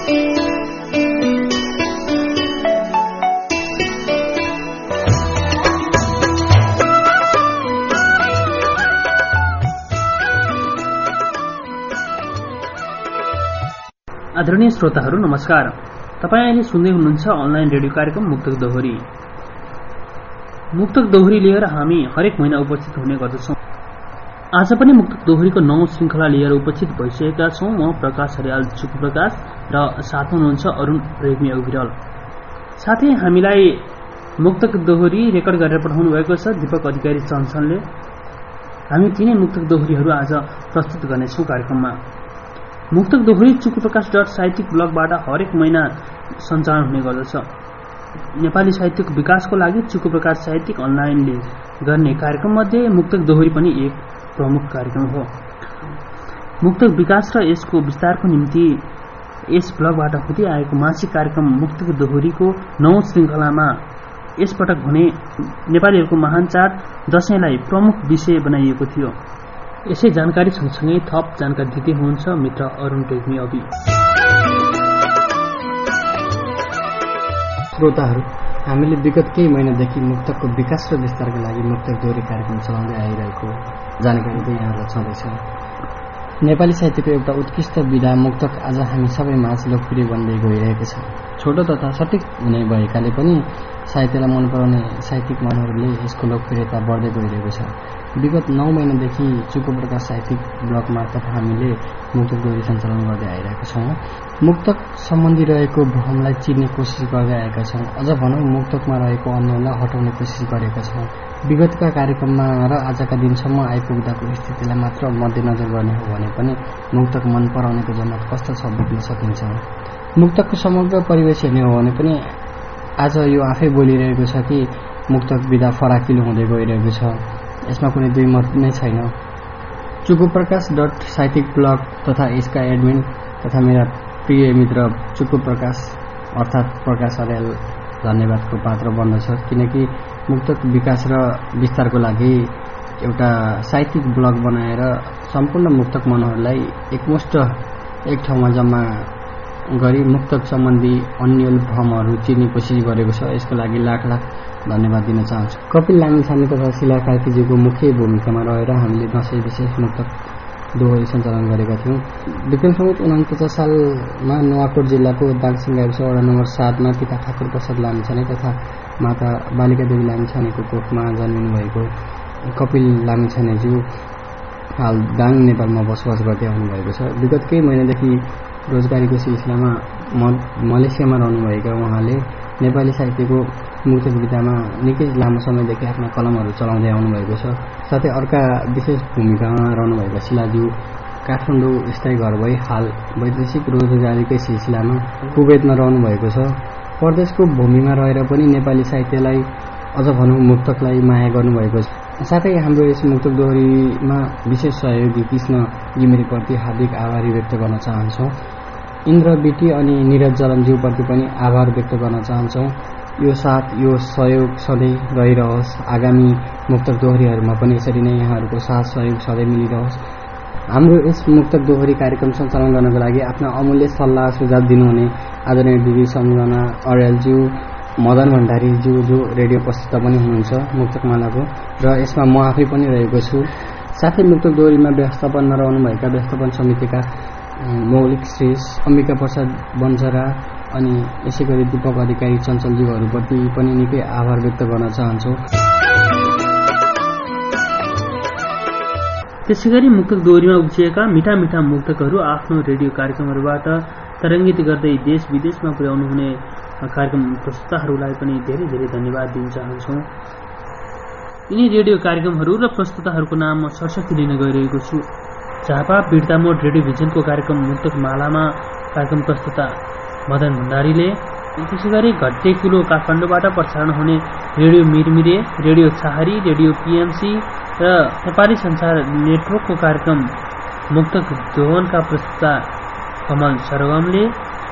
आदरणीय श्रोताहरू नमस्कार। तपाईँ अहिले सुन्दै हुनुहुन्छ अनलाइन रेडियो कार्यक्रम मुक्तक दोहोरी। मुक्तक दोहोरी लिएर हामी हरेक महिना उपस्थित हुने गर्दछौँ। आज पनि मुक्तक दोहोरीको नौ श्रृङ्खला लिएर उपस्थित भइसकेका छौँ। म प्रकाश हरियाल चुक प्रकाश र साथ हुनुहुन्छ अरूण रेग्मी अभिरल साथै हामीलाई मुक्तक दोहोरी रेकर्ड गरेर पठाउनु भएको छ दीपक अधिकारी चञ्चनले हामी तिनै मुक्तक दोहोरीहरू आज प्रस्तुत गर्नेछौँ कार्यक्रममा। मुक्तक दोहोरी चुकु प्रकाश डट साहित्यिक ब्लगबाट हरेक महिना सञ्चालन हुने गर्दछ। नेपाली साहित्यको विकासको लागि चुकु प्रकाश साहित्यिक अनलाइनले गर्ने कार्यक्रममध्ये मुक्तक दोहोरी पनि एक प्रमुख कार्यक्रम हो। मुक्तक विकास र यसको विस्तारको निम्ति यस ब्लगबाट हुँदै आएको मासिक कार्यक्रम मुक्तक दोहोरीको नौ श्रृङ्खलामा यसपटक हुने नेपालीहरूको महान चाड दशैंलाई प्रमुख विषय बनाइएको थियो। यसै जानकारी सँगसँगै थप जानकारी दिँदै हुनुहुन्छ मित्र अरूण टेग्मी अवि श्रोताहरू हामीले विगत केही महिनादेखि मुक्तकको विकास र विस्तारको लागि मुक्तक दोहोरी कार्यक्रम चलाउँदै आइरहेको जानकारी चाहिँ यहाँलाई छँदैछ। नेपाली साहित्यको एउटा उत्कृष्ट विधा मुक्तक आज हामी सबै माझ लोकप्रिय बन्दै गइरहेको छ। छोटो तथा सठिक हुने भएकाले पनि साहित्यलाई मन पराउने साहित्यिक मनहरूले यसको लोकप्रियता बढ्दै गइरहेको छ। विगत नौ महिनादेखि चुको साहित्यिक ब्लक मार्फत हामीले मुक्तक दोहोरी सञ्चालन गर्दै आइरहेका छौँ। मुक्तक सम्बन्धी रहेको भ्रमलाई चिर्ने कोसिस गर्दै आएका छौँ। अझ भनौँ मुक्तकमा रहेको अन्यलाई हटाउने कोसिस गरेका छौँ। विगतका कार्यक्रममा र आजका दिनसम्म आइपुग्दाको स्थितिलाई मात्र मध्यनजर गर्ने हो भने पनि मुक्तक मन पराउनेको जमत कस्तो छ बुझ्न सकिन्छ। मुक्तकको समग्र परिवेश हेर्ने हो भने पनि आज यो आफै बोलिरहेको छ कि मुक्तक विधा फराकिलो हुँदै गइरहेको छ। यसमा कुनै दुई मत नै छैन। चुकु प्रकाश डट साहित्यिक ब्लग तथा यसका एडमिन तथा मेरा प्रिय मित्र चुकु प्रकाश अर्थात् प्रकाश अर्याल धन्यवादको पात्र बन्दछ किनकि मुक्तक विकास र विस्तारको लागि एउटा साहित्यिक ब्लग बनाएर सम्पूर्ण मुक्तक मनहरूलाई एकमुष्ट एक ठाउँमा जम्मा गरी मुक्तक सम्बन्धी अन्यल भ्रमहरू चिर्ने कोसिस गरेको छ। यसको लागि लाख लाख धन्यवाद दिन चाहन्छु। कपिल लामिछाने तथा शिला कार्कीजीको मुख्य भूमिकामा रहेर हामीले दसैँ विशेष मुक्तक दोहोरी सञ्चालन गरेका थियौँ। विक्रम समेत उनापचास सालमा नुवाकोट जिल्लाको दाङसिङ गाविस वडा नम्बर सातमा पिता ठाकुर प्रसाद लामिछाने तथा माता बालिका देवी लामिछानेको कोखमा जन्मिनु भएको कपिल लामिछानेज्यू हाल दाङ नेपालमा बसोबास गर्दै आउनुभएको छ। विगत केही महिनादेखि रोजगारीको सिलसिलामा मलेसियामा रहनुभएका उहाँले नेपाली साहित्यको मुक्तक विधामा निकै लामो समयदेखि आफ्ना कलमहरू चलाउँदै आउनुभएको छ। साथै अर्का विशेष भूमिकामा रहनुभएका शिलाज्यू काठमाडौँ स्थायी घर भई हाल वैदेशिक रोजगारीकै सिलसिलामा कुवेतमा रहनुभएको छ। परदेशको भूमिमा रहेर पनि नेपाली साहित्यलाई अझ भनौँ मुक्तकलाई माया गर्नुभएको छ। साथै हाम्रो यस मुक्तक दोहोरीमा विशेष सहयोगी कृष्ण घिमिरेप्रति हार्दिक आभारी व्यक्त गर्न चाहन्छौँ। इन्द्र बिटी अनि निरज जलमज्यूप्रति पनि आभार व्यक्त गर्न चाहन्छौँ। यो साथ यो सहयोग सधैँ रहिरहोस्। आगामी मुक्तक दोहोरीहरूमा पनि यसरी नै यहाँहरूको साथ सहयोग सधैँ मिलिरहोस्। हाम्रो यस मुक्तक दोहोरी कार्यक्रम सञ्चालन गर्नको लागि आफ्नो अमूल्य सल्लाह सुझाव दिनुहुने आदरणीय दिदी सम्झना अर्यालज्यू मदन भण्डारीज्यू जो रेडियो प्रस्तुत पनि हुनुहुन्छ मुक्तकमालाको र यसमा म आफै पनि रहेको छु। साथै मुक्तक दोहोरीमा व्यवस्थापनमा रहनुभएका व्यवस्थापन समितिका मौलिक श्रेष अम्बिका प्रसाद बन्सरा अनि यसै गरी दीपक अधिकारी चञ्चलज्यूहरूप्रति पनि निकै आभार व्यक्त गर्न चाहन्छु। त्यसै गरी मुक्तक दोहोरीमा उब्जिएका मिठा मिठा मुक्तकहरू आफ्नो रेडियो कार्यक्रमहरूबाट तरङ्गित गर्दै देश विदेशमा पुर्याउनु हुने कार्यक्रम प्रस्तुताहरूलाई पनि धेरै धेरै धन्यवाद दिन चाहन्छौँ। यिनी रेडियो कार्यक्रमहरू र प्रस्तुताहरूको नाम म सरस्वती लिन गइरहेको छु। झापा बिर्तामोड रेडियो भिजनको कार्यक्रम मुक्तक मालामा कार्यक्रम प्रस्तुता मदन भण्डारीले। त्यसै गरी घट्टे कुलो काठमाडौँबाट प्रसारण हुने radio Mirmire radio Chhahari radio PMC र नेपाली संसार नेटवर्कको कार्यक्रम मुक्तक दोहनका प्रस्तुता कमल सरगमले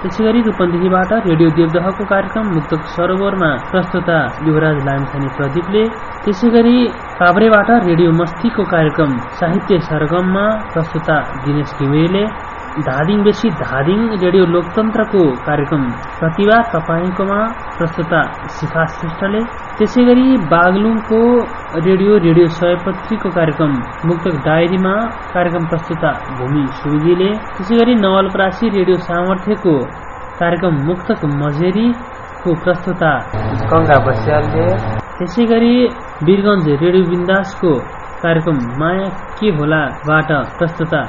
त्यसै गरी रूपन्देहीबाट रेडियो देवदहको कार्यक्रम मुक्तक सरोवरमा प्रस्तुता युवराज लामछाने प्रदीपले। त्यसै गरी काभ्रेबाट रेडियो मस्तीको कार्यक्रम साहित्य सरगममा प्रस्तुता दिनेश घिमिरेले। बेसी धादिङ रेडियो लोकतन्त्रको कार्यक्रम प्रतिभा तपाईँकोमा प्रस्तुता शिखा श्रेष्ठले। त्यसै गरी बागलुङको रेडियो रेडियो सयपत्रीको कार्यक्रम मुक्तक डायरीमा कार्यक्रम प्रस्तुता भूमि सुवेदीले त्यसै गरी नवलपरासी रेडियो सामर्थ्यको कार्यक्रम मुक्तक मजेरीको प्रस्तुता गङ्गा बस्यालले। त्यसै गरी वीरगञ्ज रेडियो बिन्दासको कार्यक्रम माया के होलाबाट प्रस्तुता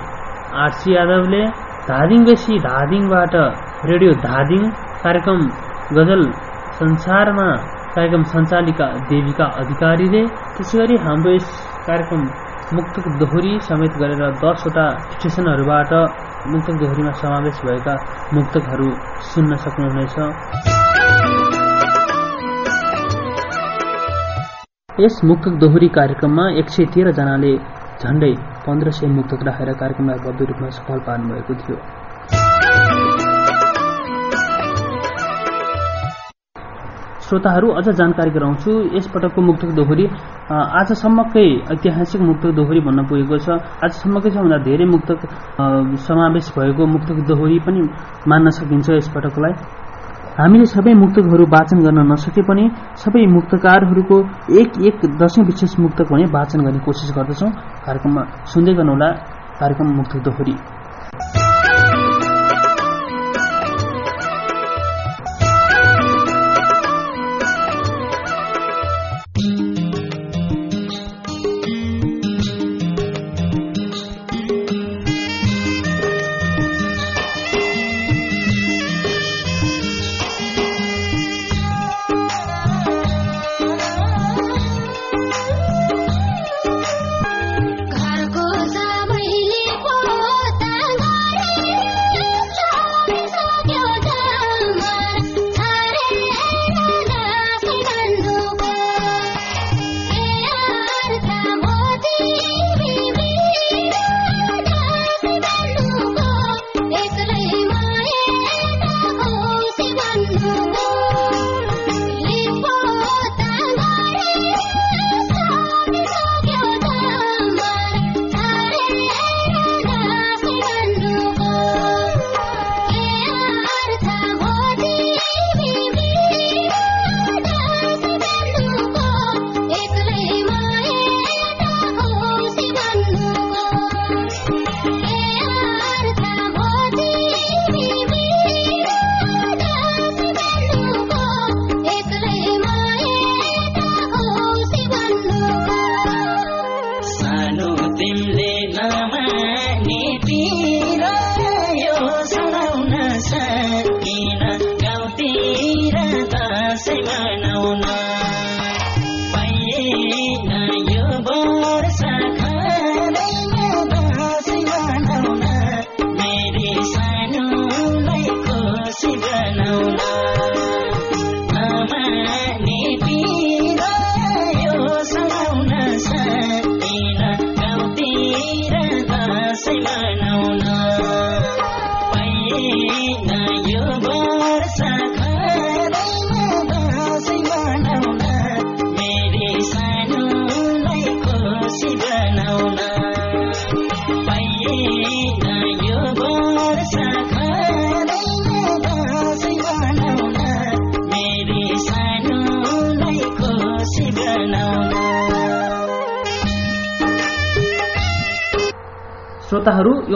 आरसी यादवले धादिङ बेसी धादिङबाट रेडियो धादिङ कार्यक्रम गजल संसारमा कार्यक्रम सञ्चालिका देविका अधिकारीले त्यसै गरी हाम्रो यस कार्यक्रम मुक्तक दोहोरी समेत गरेर दसवटा स्टेसनहरूबाट मुक्तक दोहोरीमा समावेश भएका मुक्तकहरू सुन्न सक्नुहुनेछ। यस मुक्तक दोहोरी कार्यक्रममा एक सय तेह्रजनाले झण्डै पन्ध्र सय मुक्तक राखेर कार्यक्रमलाई भव्य रूपमा सफल पार्नुभएको थियो। श्रोताहरू अझ जानकारी गराउँछु। यसपटकको मुक्तक दोहोरी आजसम्मकै ऐतिहासिक मुक्तक दोहोरी भन्न पुगेको छ। आजसम्मकै सबभन्दा धेरै मुक्तक समावेश भएको मुक्तक दोहोरी पनि मान्न सकिन्छ यसपटकलाई। हामीले सबै मुक्तकहरू वाचन गर्न नसके पनि सबै मुक्तकारहरूको एक एक दशौं विशेष मुक्तक भने वाचन गर्ने कोसिस गर्दछौं। कार्यक्रममा सुन्दै गर्नुहोला कार्यक्रम मुक्तक दोहोरी।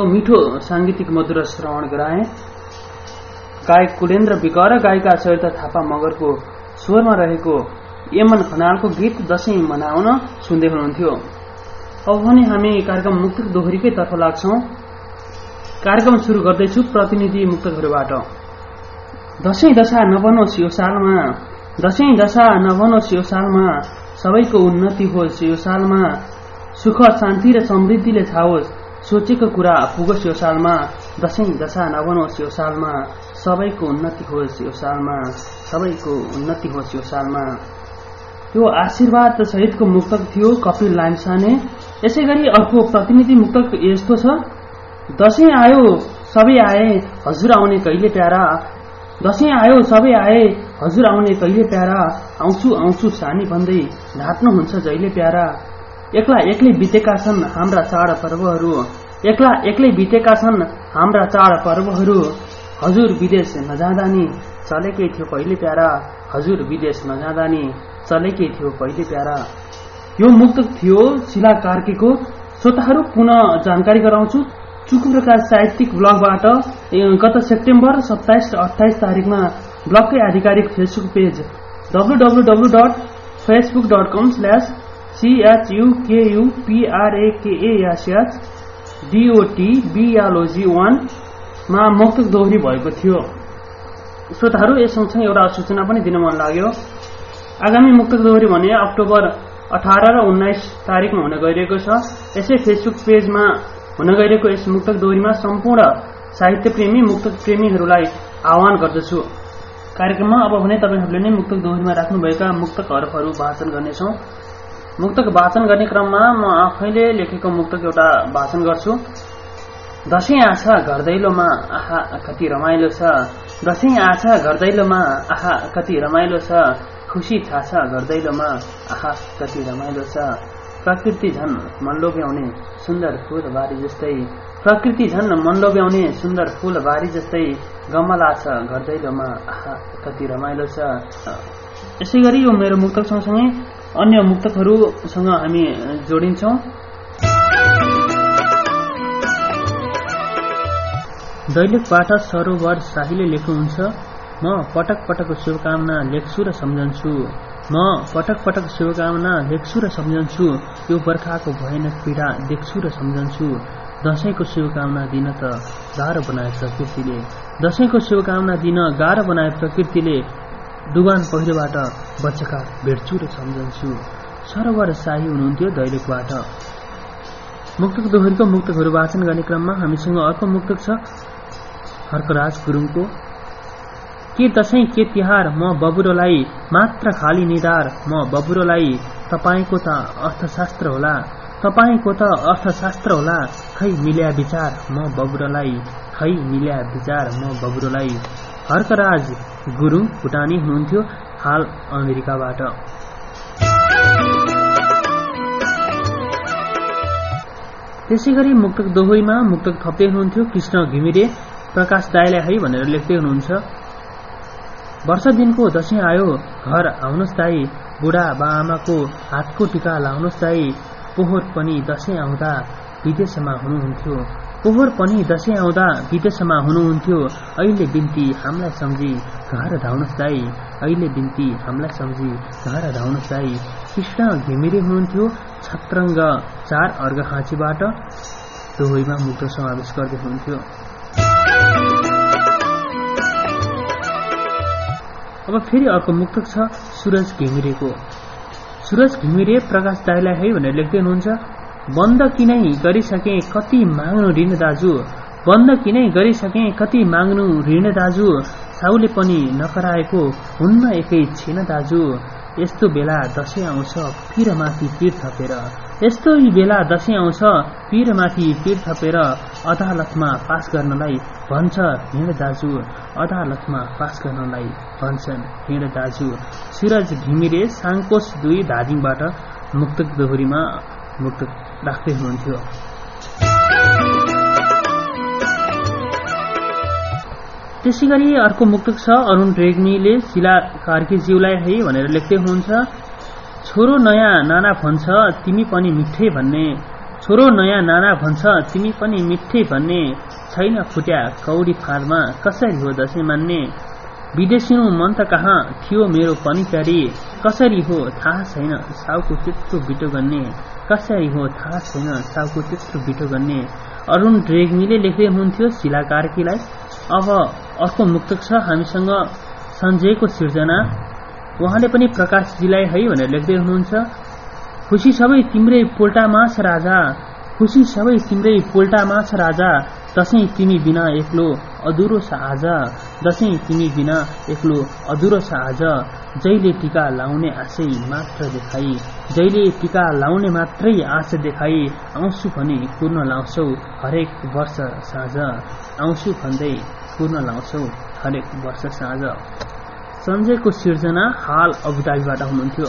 यो मिठो साङ्गीतिक मधुर श्रवण गराए। गायक कुलेन्द्र विक र गायिका सरिता थापा मगरको स्वरमा रहेको यमन खनालको गीत दशैं मनाउन सुन्दै हुनुहुन्थ्यो। अब भने हामी कार्यक्रम मुक्तक दोहोरीकै तर्फ लाग्छौ। कार्यक्रम सुरु गर्दैछु प्रतिनिधि मुक्तकहरूबाट दशैं दशा नबनोस् यो सालमा दशैं दशा नबनोस् यो सालमा सबैको उन्नति होस् यो सालमा। सुख शान्ति र समृद्धिले छाओस् सोचेको कुरा पुगोस् यो सालमा दशैं दशा नबनोस् यो सालमा सबैको उन्नति होस् यो सालमा सबैको उन्नति होस् यो सालमा। त्यो आशीर्वाद सहितको मुक्तक थियो कपिल लामिसाने यसै गरी अर्को प्रतिनिधि मुक्तक यस्तो छ दशैं आयो सबै आए हजुर आउने कहिले प्यारा? दशैं आयो सबै आए हजुर आउने कहिले प्यारा? आउँछु आउँछु सानी भन्दै ढाट्नुहुन्छ जहिले प्यारा? एक्ला एक्लै बितेका छन् हाम्रा चाड पर्वहरू। एक्ला एक्लै बितेका छन् हाम्रा चाडपर्वहरू हजुर विदेश नजाँदा नि चलेकै थियो पहिले प्यारा। हजुर विदेश नजाँदा नि चलेकै थियो पहिले प्यारा। यो मुक्तक थियो शिला कार्कीको। श्रोताहरू पुनः जानकारी गराउँछु। चुकु प्रकाश साहित्यिक ब्लगबाट गत सेप्टेम्बर सत्ताइस अठाइस तारिकमा ब्लगकै आधिकारिक Facebook page W dot Facebook dot com slash सिएचयुकेयुपिआरएकेएएसएच डिओटी बिएलओजी वानमा मुक्तक दोहोरी भएको थियो। श्रोताहरू यस सँगसँगै एउटा सूचना पनि दिन मन लाग्यो। आगामी मुक्तक दोहोरी भने अक्टोबर अठार र उन्नाइस तारिकमा हुन गइरहेको छ। यसै फेसबुक पेजमा हुन गइरहेको यस मुक्तक दोहोरीमा सम्पूर्ण साहित्य प्रेमी मुक्तक प्रेमीहरूलाई आह्वान गर्दछु। कार्यक्रममा अब भने तपाईँहरूले नै मुक्तक दोहोरीमा राख्नुभएका मुक्तक हरफहरू वाचन गर्नेछौ। मुक्तक वाचन गर्ने क्रममा म आफैले लेखेको मुक्तक एउटा वाचन गर्छु। दसैँ आछा घरदैलोमा आहा कति रमाइलो छ। दसैँ आछा घरदैलोमा आहा कति रमाइलो छ। खुसी छाछ घरदैलोमा आहा कति रमाइलो छ। प्रकृति झन् मन लोभ्याउने सुन्दर फूल बारी जस्तै। प्रकृति झन् मन लोभ्याउने सुन्दर फूल बारी जस्तै। गमला छ घरदैलोमा आहा कति रमाइलो छ। यसै गरी यो मेरो मुक्तक सँगसँगै अन्य मुक्तकहरूसँग हामी जोडिन्छौँ। दैलेखबाट सरोवर शाहीले लेख्नुहुन्छ म पटक पटक शुभकामना लेख्छु र सम्झन्छु। म पटक पटक शुभकामना लेख्छु र सम्झन्छु यो बर्खाको भएन पीडा देख्छु र सम्झन्छु। दसैँको शुभकामना दिन त गाह्रो बनाए प्रकृतिले। दसैँको शुभकामना दिन गाह्रो बनाए प्रकृतिले। डुबान पहिरोबाट बचेका भेट्छु र सम्झन्छु। सरोवर शाही हुनुहुन्थ्यो दैलेखबाट। मुक्तक दोहोरीको मुक्तकहरू वाचन गर्ने क्रममा हामीसँग अर्को मुक्तक छ हर्कराज गुरुङको। के दसैँ के तिहार म बबुरोलाई मात्र खाली निधार म बबुरोलाई तपाईँको त अर्थशास्त्र होला तपाईँको त अर्थशास्त्र होला खै मिल्या विचार म बबुरोलाई खै मिल्या विचार म बबुरोलाई हर्कराज गुरुङ भुटानी हुनुहुन्थ्यो हाल अमेरिकाबाट। त्यसै गरी मुक्तक दोहोरीमा मुक्तक थप्दै हुनुहुन्थ्यो कृष्ण घिमिरे प्रकाश दाईलाई है भनेर लेख्दै हुनुहुन्छ। वर्ष दिनको दसैँ आयो घर आउनुहोस् दाई बुढा बा हातको टिका लाउनुहोस् दाई पोहोर पनि दसैँ आउँदा विदेशमा हुनुहुन्थ्यो। पोहोर पनि दसैँ आउँदा विदेशमा हुनुहुन्थ्यो। अहिले बिन्ती हामीलाई सम्झी घर धाउनुहोस् दाई। अहिले बिन्ती हामीलाई सम्झी घर धाउनुहोस् दाई। कृष्ण घिमिरे हुनुहुन्थ्यो। छत्रङ्ग चार अर्घहाँचीबाट दोहोरीमा मुक्त समावेश गर्दै हुनुहुन्थ्यो। अब फेरि अर्को मुक्तक छ सुरज घिमिरेको। सुरज घिमिरे प्रकाश दाईलाई है भनेर लेख्दै हुनुहुन्छ। बन्द किनै गरिसके कति माग्नु ऋण दाजु? बन्द किनै गरिसके कति माग्नु ऋण दाजु? साउले पनि नकराएको हुन्न एकै छिन दाजु। यस्तो बेला दसैँ आउँछ पिरमाथि पिर थपेर। यस्तो बेला दसैँ आउँछ पिरमाथि पिर थपेर अदालतमा पास गर्नलाई भन्छ हिँड दाजु। अदालतमा पास गर्नलाई भन्छन् हिँड दाजु। सिरज घिमिरे साङ्कोस दुई धादिङबाट मुक्तक दोहोरीमा मुक्तक राख्दै हुनुहुन्थ्यो त्यसै गरी अर्को मुक्तक छ अरुण रेग्मीले शिला कार्कीज्यूलाई है भनेर लेख्दै हुनुहुन्छ छोरो नयाँ नाना भन्छ तिमी पनि मिठै भन्ने छोरो नयाँ नाना भन्छ तिमी पनि मिठै भन्ने छैन फुट्या कौडी फाँदमा कसरी हो दसैँ मान्ने विदेशिनु मन त कहाँ थियो मेरो पनि प्यारी? कसरी हो? थाहा छैन। साउको त्यत्रो बिटो गर्ने। कसरी हो? थाहा छैन। साउको त्यत्रो बिटो गर्ने। अरुण रेग्मीले लेख्दै हुनुहुन्थ्यो शिला कार्कीलाई। अब अर्को मुक्तक छ हामीसँग सञ्जयको सिर्जना। उहाँले पनि प्रकाशजीलाई है भनेर लेख्दै हुनुहुन्छ। खुसी सबै तिम्रै पोल्टामा छ राजा। खुसी सबै तिम्रै पोल्टामा छ राजा दसैँ तिमी बिना एक्लो अधुरो छ आज दसैँ तिमी बिना एक्लो अधुरो छ आज जहिले टिका लाउने आशै मात्र देखाई। जहिले टिका लाउने मात्रै आशा देखाई। आउँछु भने पूर्ण लाउँछौ हरेक वर्ष साँझ। आउँछु भन्दै पूर्ण लाउँछौ हरेक वर्ष साँझ। सञ्जयको सिर्जना हाल अबुधाबीबाट हुनुहुन्थ्यो।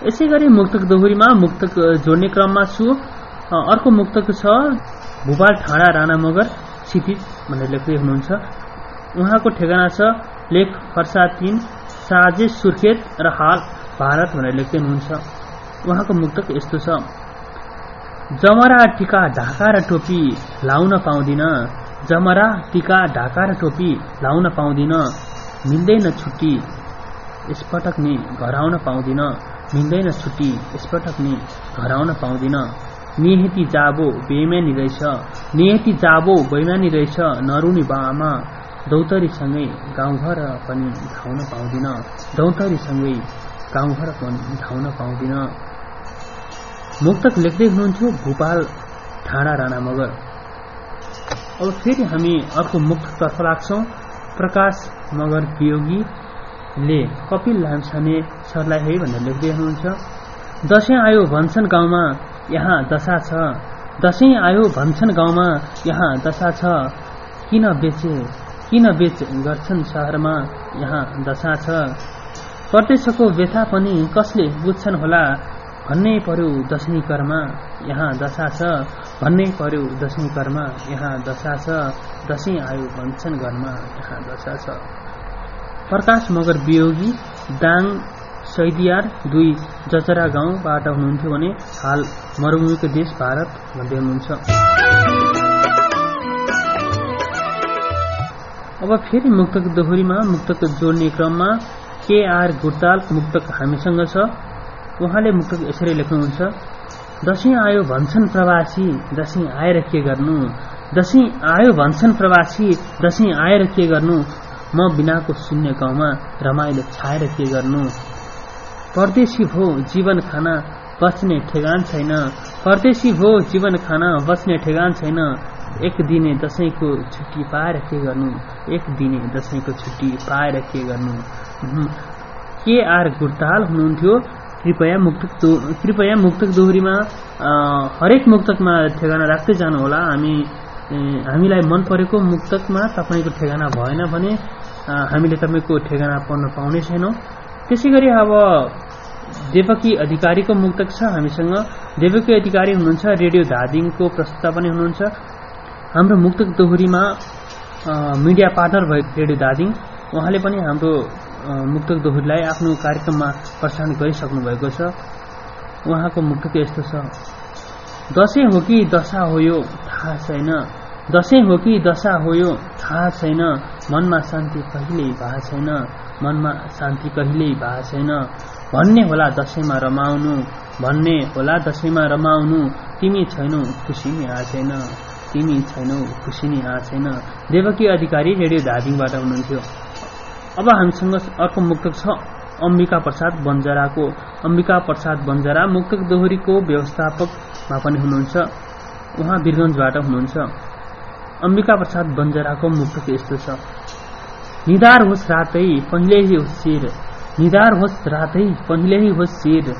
यसै गरी मुक्तक दोहोरीमा मुक्तक जोड्ने क्रममा छु। अर्को मुक्तक छ भूपाल ठाडा राणा मगर क्षितिज भनेर लेख्दै हुनुहुन्छ। उहाँको ठेगाना छ लेख फर्सा तिन साजे सुर्खेत र हाल भारत भनेर लेख्दै हुनुहुन्छ। उहाँको मुक्तक यस्तो छ। जमरा टिका ढाका र टोपी लाउन पाउँदिन। जमरा टिका ढाका र टोपी लाउन पाउँदिन। मिल्दैन छुट्टी। यसपटक नि घर आउन पाउँदिन। मिल्दैन छुट्टी यसपटक नि घर आउन पाउँदिन। नियति जाबो बेइमानी रहेछ। नियति जाबो बैमानी रहेछ नरुनी बामा। दौतरीसँगै गाउँघर पनि धाउन पाउँदिन। दौतरीसँगै गाउँघर पनि धाउन पाउँदिन। मुक्तक लेख्दै हुनुहुन्थ्यो भूपाल ठाडा राणा मगर। अब फेरि हामी अर्को मुक्ततर्फ लाग्छौँ। प्रकाश मगर वियोगीले कपिल लामछाने सरलाई है भनेर लेख्दै हुनुहुन्छ। दसैँ आयो भन्छन् गाउँमा यहाँ दशा छ। दसैँ आयो भन्छन् गाउँमा यहाँ दशा छ। किन बेचे? किन बेच गर्छन् सहरमा यहाँ दशा छ। परदेशको व्यथा पनि कसले बुझ्छन् होला? भन्नै पर्यो दसैँ कर्म यहाँ दशा छ। भन्नै पर्यो दसैँ कर्म यहाँ दशा छ। दसैँ आयो भन्छन् घरमा यहाँ दशा छ। प्रकाश मगर वियोगी दाङ सैदियार दुई जचरा गाउँबाट हुनुहुन्थ्यो भने हाल मरुभूमिको देश भारत भन्दै हुनुहुन्छ। अब फेरि मुक्तक दोहोरीमा मुक्तक जोड्ने क्रममा केआर गुर्ताल मुक्तक हामीसँग छ? उहाँले मुक्तक यसरी लेख्नुहुन्छ दसैँ आयो भन्छन् प्रवासी दसैँ आएर के गर्नु? दसैँ आयो भन्छन् प्रवासी दसैँ आएर के गर्नु? म बिनाको शून्य गाउँमा रमाइलो छाएर के गर्नु? परदेशी भो जीवन खाना बस्ने ठेगान छैन। परदेशी भो जीवन खाना बस्ने ठेगान छैन। एक दिने दसैँको छुट्टी पाएर के गर्नु? एक दिने दसैँको छुट्टी पाएर के गर्नु। के आर गुर्ताल हुनुहुन्थ्यो? कृपया मुक्तक कृपया मुक्तक दोहोरीमा हरेक मुक्तकमा ठेगाना राख्दै जानुहोला। हामी हामीलाई मन परेको मुक्तकमा तपाईँको ठेगाना भएन भने हामीले तपाईँको ठेगाना पढ्न पाउने छैनौँ। त्यसै गरी अब देवकी अधिकारीको मुक्तक छ हामीसँग। देवकी अधिकारी हुनुहुन्छ रेडियो धादिङको प्रस्तुता पनि हुनुहुन्छ। हाम्रो मुक्तक दोहोरीमा मिडिया पार्टनर भएको रेडियो दादिङ उहाँले पनि हाम्रो मुक्तक दोहोरीलाई आफ्नो कार्यक्रममा प्रसारण गरिसक्नु भएको छ। उहाँको मुक्तक यस्तो छ। दसैँ हो कि दशा हो यो? थाहा छैन। दसैँ हो कि दशा हो यो थाहा छैन। मनमा शान्ति कहिल्यै भएको छैन। मनमा शान्ति कहिल्यै भएको छैन। भन्ने होला दसैँमा रमाउनु भन्ने होला दसैँमा रमाउनु। तिमी छैनौ खुसी नि आएको छैन। तिमी छैनौ खुसी नि आएको छैन। देवकी अधिकारी रेडियो धादिङबाट हुनुहुन्थ्यो। अब हामीसँग अर्को मुक्तक छ अम्बिका प्रसाद बन्जराको। अम्बिका प्रसाद बन्जरा मुक्तक दोहोरीको व्यवस्थापकमा पनि हुनुहुन्छ। उहाँ वीरगञ्जबाट हुनुहुन्छ। अम्बिका प्रसाद बन्जराको मुक्तक यस्तो छ। निधार होस् रातै पहिल्यै होस् शिर। निधार होस् रातै पहिल्यै होस् शिर।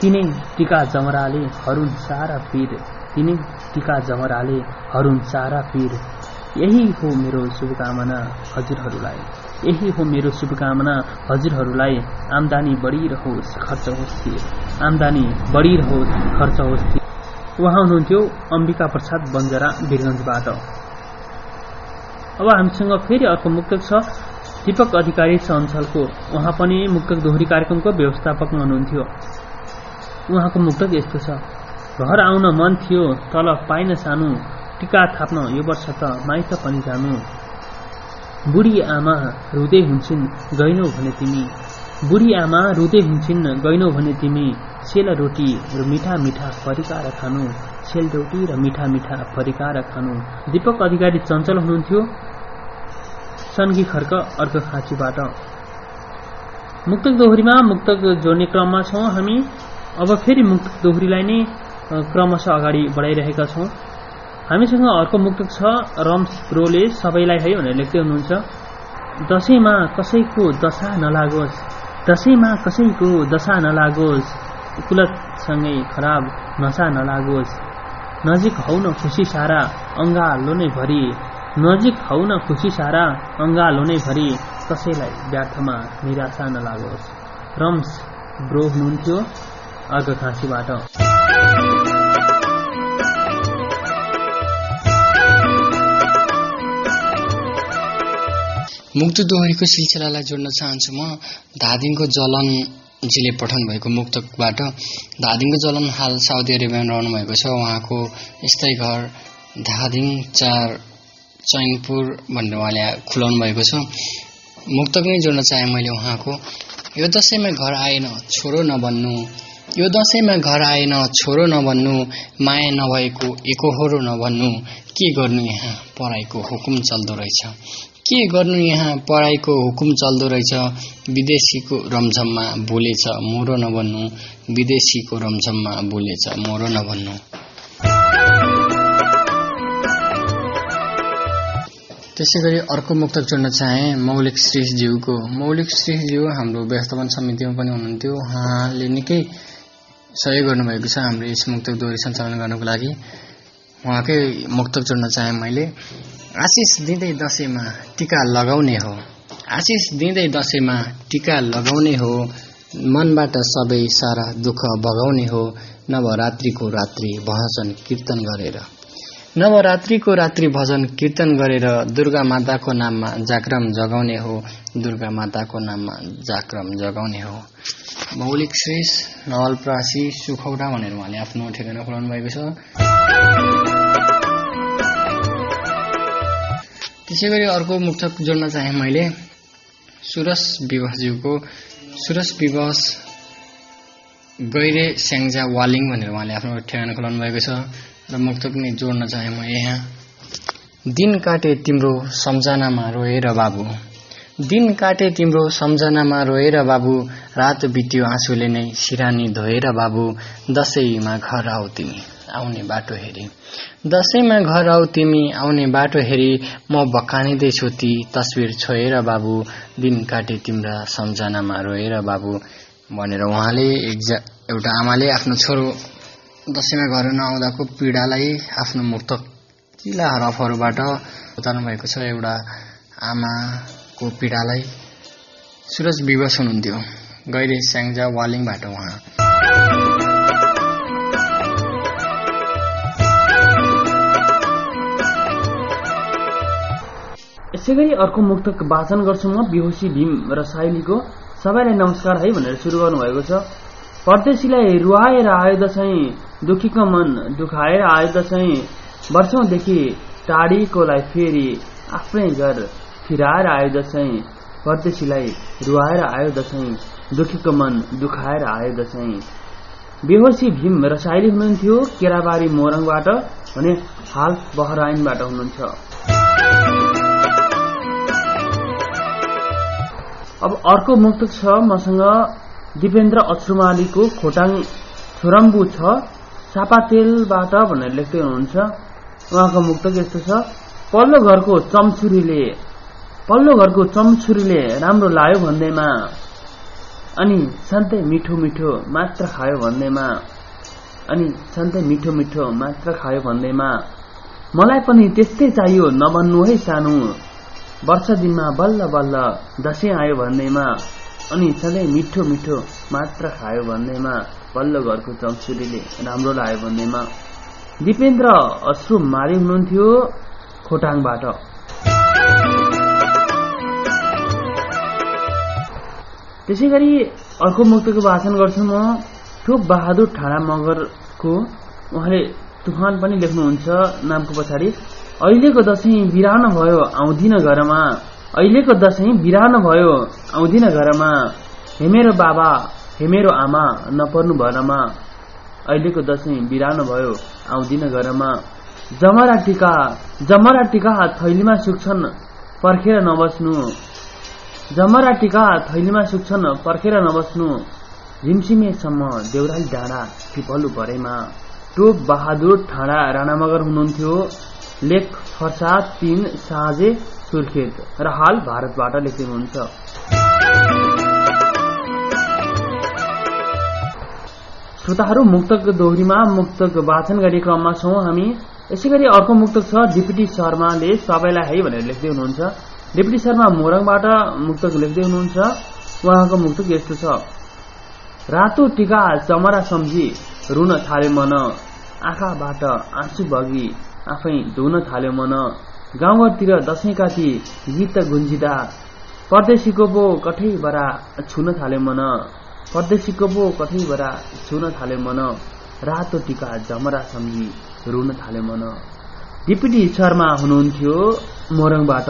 तिनै टिका जमराले हरुन सारा पीर। तिनै टिका जमराले हरुन सारा पीर। यही हो मेरो शुभकामना हजुरहरूलाई। यही हो मेरो शुभकामना हजुरहरूलाई। आमदानी बढिरहोस् खर्च होस् स्थिर आमदानी बढिरहोस् खर्च होस् स्थिर उहाँ हुनुहुन्थ्यो अम्बिका प्रसाद बन्जरा वीरगञ्जबाट अब हामीसँग फेरि अर्को मुक्तक छ। दीपक अधिकारी छ अञ्चलको उहाँ पनि मुक्तक दोहोरी कार्यक्रमको व्यवस्थापक हुनुहुन्थ्यो। उहाँको मुक्तक यस्तो छ। घर आउन मन थियो तल पाइन सानो टिका थाप्न यो वर्ष त माइत पनि जानु। बुढी आमा रुँदै हुन्छन् गइनौ भने तिमी। बुढी आमा रुँदै हुन्छन् गइनौ भने तिमी। सेल रोटी र मिठा मिठा परिकार खानु। सेल रोटी र मिठा मिठा परिकार खानु। दीपक अधिकारी चञ्चल हुनुहुन्थ्यो। सन्गी खर्क अर्को खाँचीबाट। मुक्तक दोहोरीमा मुक्तक जोड्ने क्रममा छौँ हामी। अब फेरि मुक्तक दोहोरीलाई नै क्रमशः अगाडि बढाइरहेका छौँ। हामीसँग अर्को मुक्तक छ रम्स प्रोले सबैलाई है भनेर लेख्दै हुनुहुन्छ। दसैँमा कसैको दशा नलागोस्। दसैँमा कसैको दशा नलागोस् कुलतसँगै खराब नसा नलागोस्। नजिक हौ न खुसी सारा अङ्गालो नै भरि। नजिक हौ न खुसी सारा अङ्गालो नै भरि। कसैलाई व्यर्थमा निराशा नलागोस्। रम्स ब्रो हुनुहुन्थ्यो अर्घखाँसीबाट मुक्त दोहोरीको सिलसिलालाई जोड्न चाहन्छु म। धादिङको जलनजीले पठाउनु भएको मुक्तकबाट। धादिङको जलन हाल साउदी अरेबियामा रहनु भएको छ। उहाँको स्थायी घर धादिङ चार चैनपुर भनेर उहाँले खुलाउनु भएको छ। मुक्तक नै जोड्न चाहेँ मैले उहाँको। यो दसैँमा घर आएन छोरो नभन्नु यो दसैँमा घर आएन छोरो नभन्नु माया नभएको एकहोरो नभन्नु के गर्नु यहाँ? पढाइको हुकुम चल्दो रहेछ। के गर्नु यहाँ पढाइको हुकुम चल्दो रहेछ? विदेशीको रमझममा बोलेछ मोरो नभन्नु। विदेशीको रमझममा बोलेछ मोरो नभन्नु। त्यसै गरी अर्को मुक्तक जोड्न चाहे मौलिक श्रेष्ठज्यूको मौलिक श्रेष्ठज्यू हाम्रो व्यवस्थापन समितिमा पनि हुनुहुन्थ्यो। उहाँले निकै सहयोग गर्नुभएको छ हाम्रो यस मुक्तक दोहोरी सञ्चालन गर्नको लागि। उहाँकै मुक्तक जोड्न चाहे मैले। आशिष दिँदै दसैँमा टिका लगाउने हो। आशिष दिँदै दसैँमा टिका लगाउने हो। मनबाट सबै सारा दुःख भगाउने हो। नवरात्रिको रात्रि भजन कीर्तन गरेर। नवरात्रिको रात्रि भजन कीर्तन गरेर दुर्गा माताको नाममा जाक्रम जगाउने हो। दुर्गा माताको नाममा जाक्रम जगाउने हो। मौलिक श्रेष नवलप्रासी सुखौटा भनेर उहाँले आफ्नो ठेगाना खोलाउनु भएको छ। त्यसै गरी अर्को मुक्तक जोड्न चाहे मैले। सुरस विवासज्यूको सुरस विवास गैरे स्याङ्जा वालिङ भनेर उहाँले आफ्नो ठेगाना खोलाउनु भएको छ र मुक्तक नै जोड्न चाहे म यहाँ। दिन काटे तिम्रो सम्झनामा रोएर बाबु। दिन काटे तिम्रो सम्झनामा रोएर बाबु रात बित्यो आँसुले नै सिरानी धोएर बाबु दसैँमा घर आऊ तिमी। आउने बाटो हेरी। दसैँमा घर आऊ तिमी आउने बाटो हेरी। म बकानिँदैछु ती तस्विर छोएर बाबु। दिन काटे तिम्रा सम्झनामा रोएर बाबु। भनेर उहाँले एकजा एउटा आमाले आफ्नो छोरो दसैँमा घर नआउँदाको पीडालाई आफ्नो मुक्त किला हरफहरूबाट भएको छ। एउटा आमाको पीडालाई सुरज विवश हुनुहुन्थ्यो। गैरे स्याङ्जा वालिङबाट उहाँ। यसै गरी अर्को मुक्तक वाचन गर्छु म बिहोसी भीम र साइलीको सबैलाई नमस्कार है भनेर सुरु गर्नुभएको छ। परदेशीलाई रुवाएर आयो दसैँ दुखीको मन दुखाएर आयो दसैँ। वर्षौंदेखि टाढीकोलाई फेरि आफ्नै घर फिराएर आयो दसैँ। परदेशीलाई रुवाएर आयो दसैँ दुखीको मन दुखाएर आयो दसैँ। बेहोसी भीम र साइली हुनुहुन्थ्यो केराबारी मोरङबाट भने हाल बहराइनबाट हुनुहुन्छ। अब अर्को मुक्तक छ मसँग दिपेन्द्र अश्रुमालीको खोटाङ छोरम्बु छ। चापातेलबाट भनेर लेख्दै हुनुहुन्छ। उहाँको मुक्तक यस्तो छ। पल्लो घरको चम्छुरीले पल्लो घरको चम्छुरीले राम्रो लायो भन्दैमा अनि सन्तै मिठो मिठो मात्र खायो भन्दैमा अनि सन्तै मिठो मिठो मात्र खायो भन्दैमा मलाई पनि त्यस्तै चाहियो नभन्नु है सानो। वर्ष दिनमा बल्ल बल्ल दसैँ आयो भन्दैमा अनि सधैँ मिठो मिठो मात्र खायो भन्दैमा पल्लो घरको चम्सुरीले राम्रो लाग्यो भन्दैमा दिपेन्द्र अश्रु मारी हुनुहुन्थ्यो खोटाङबाट। त्यसै गरी अर्को मुक्तको भाषण गर्छु म। ठोक बहादुर ठाडा मगरको उहाँले तुफान पनि लेख्नुहुन्छ नामको पछाडि। अहिलेको दसैँ बिरानो भयो आउँदिन घरमा। अहिलेको दसैँ बिरानो भयो आउँदिन घरमा। हे मेरो बाबा हे मेरो आमा नपर्नु भरमा। अहिलेको दसैँ बिरानो भयो आउँदिन घरमा। जमरा टिका जमरा टिका थैलीमा सुक्छन् पर्खेर नबस्नु। जमरा टिका थैलीमा सुक्छन् पर्खेर नबस्नु। झिमसिमेसम्म देउराली डाँडा पिपलु भरेमा। टोप बहादुर ठाडा राणामगर हुनुहुन्थ्यो। लेख फर्साद तीन साझे सुर्खेत। र हाल भारतबाट लेखिनुहुन्छ श्रोताहरू मुक्तक दोहोरीमा मुक्तक वाचन गर्ने क्रममा छौँ हामी। यसै गरी अर्को मुक्तक छ डिप्युटी शर्माले सबैलाई है भनेर लेख्दै हुनुहुन्छ। डिप्युटी शर्मा मोरङबाट मुक्तक लेख्दै हुनुहुन्छ। उहाँको मुक्तक यस्तो छ। रातो टिका चमरा सम्झी रुन थाले मन आँखाबाट आँसु बगी। आफै धुन थाल्यो मन गाउँघरतिर दसैँका ती गीत गुन्जिँदा परदेशीको पो कठै बरा छुन थाल्यो मन परदेशीको पो कठै बरा छुन थाल्यो मन रातो टिका जमरा सम्झी रुन थाल्यो मन डिप्युटी शर्मा हुनुहुन्थ्यो मोरङबाट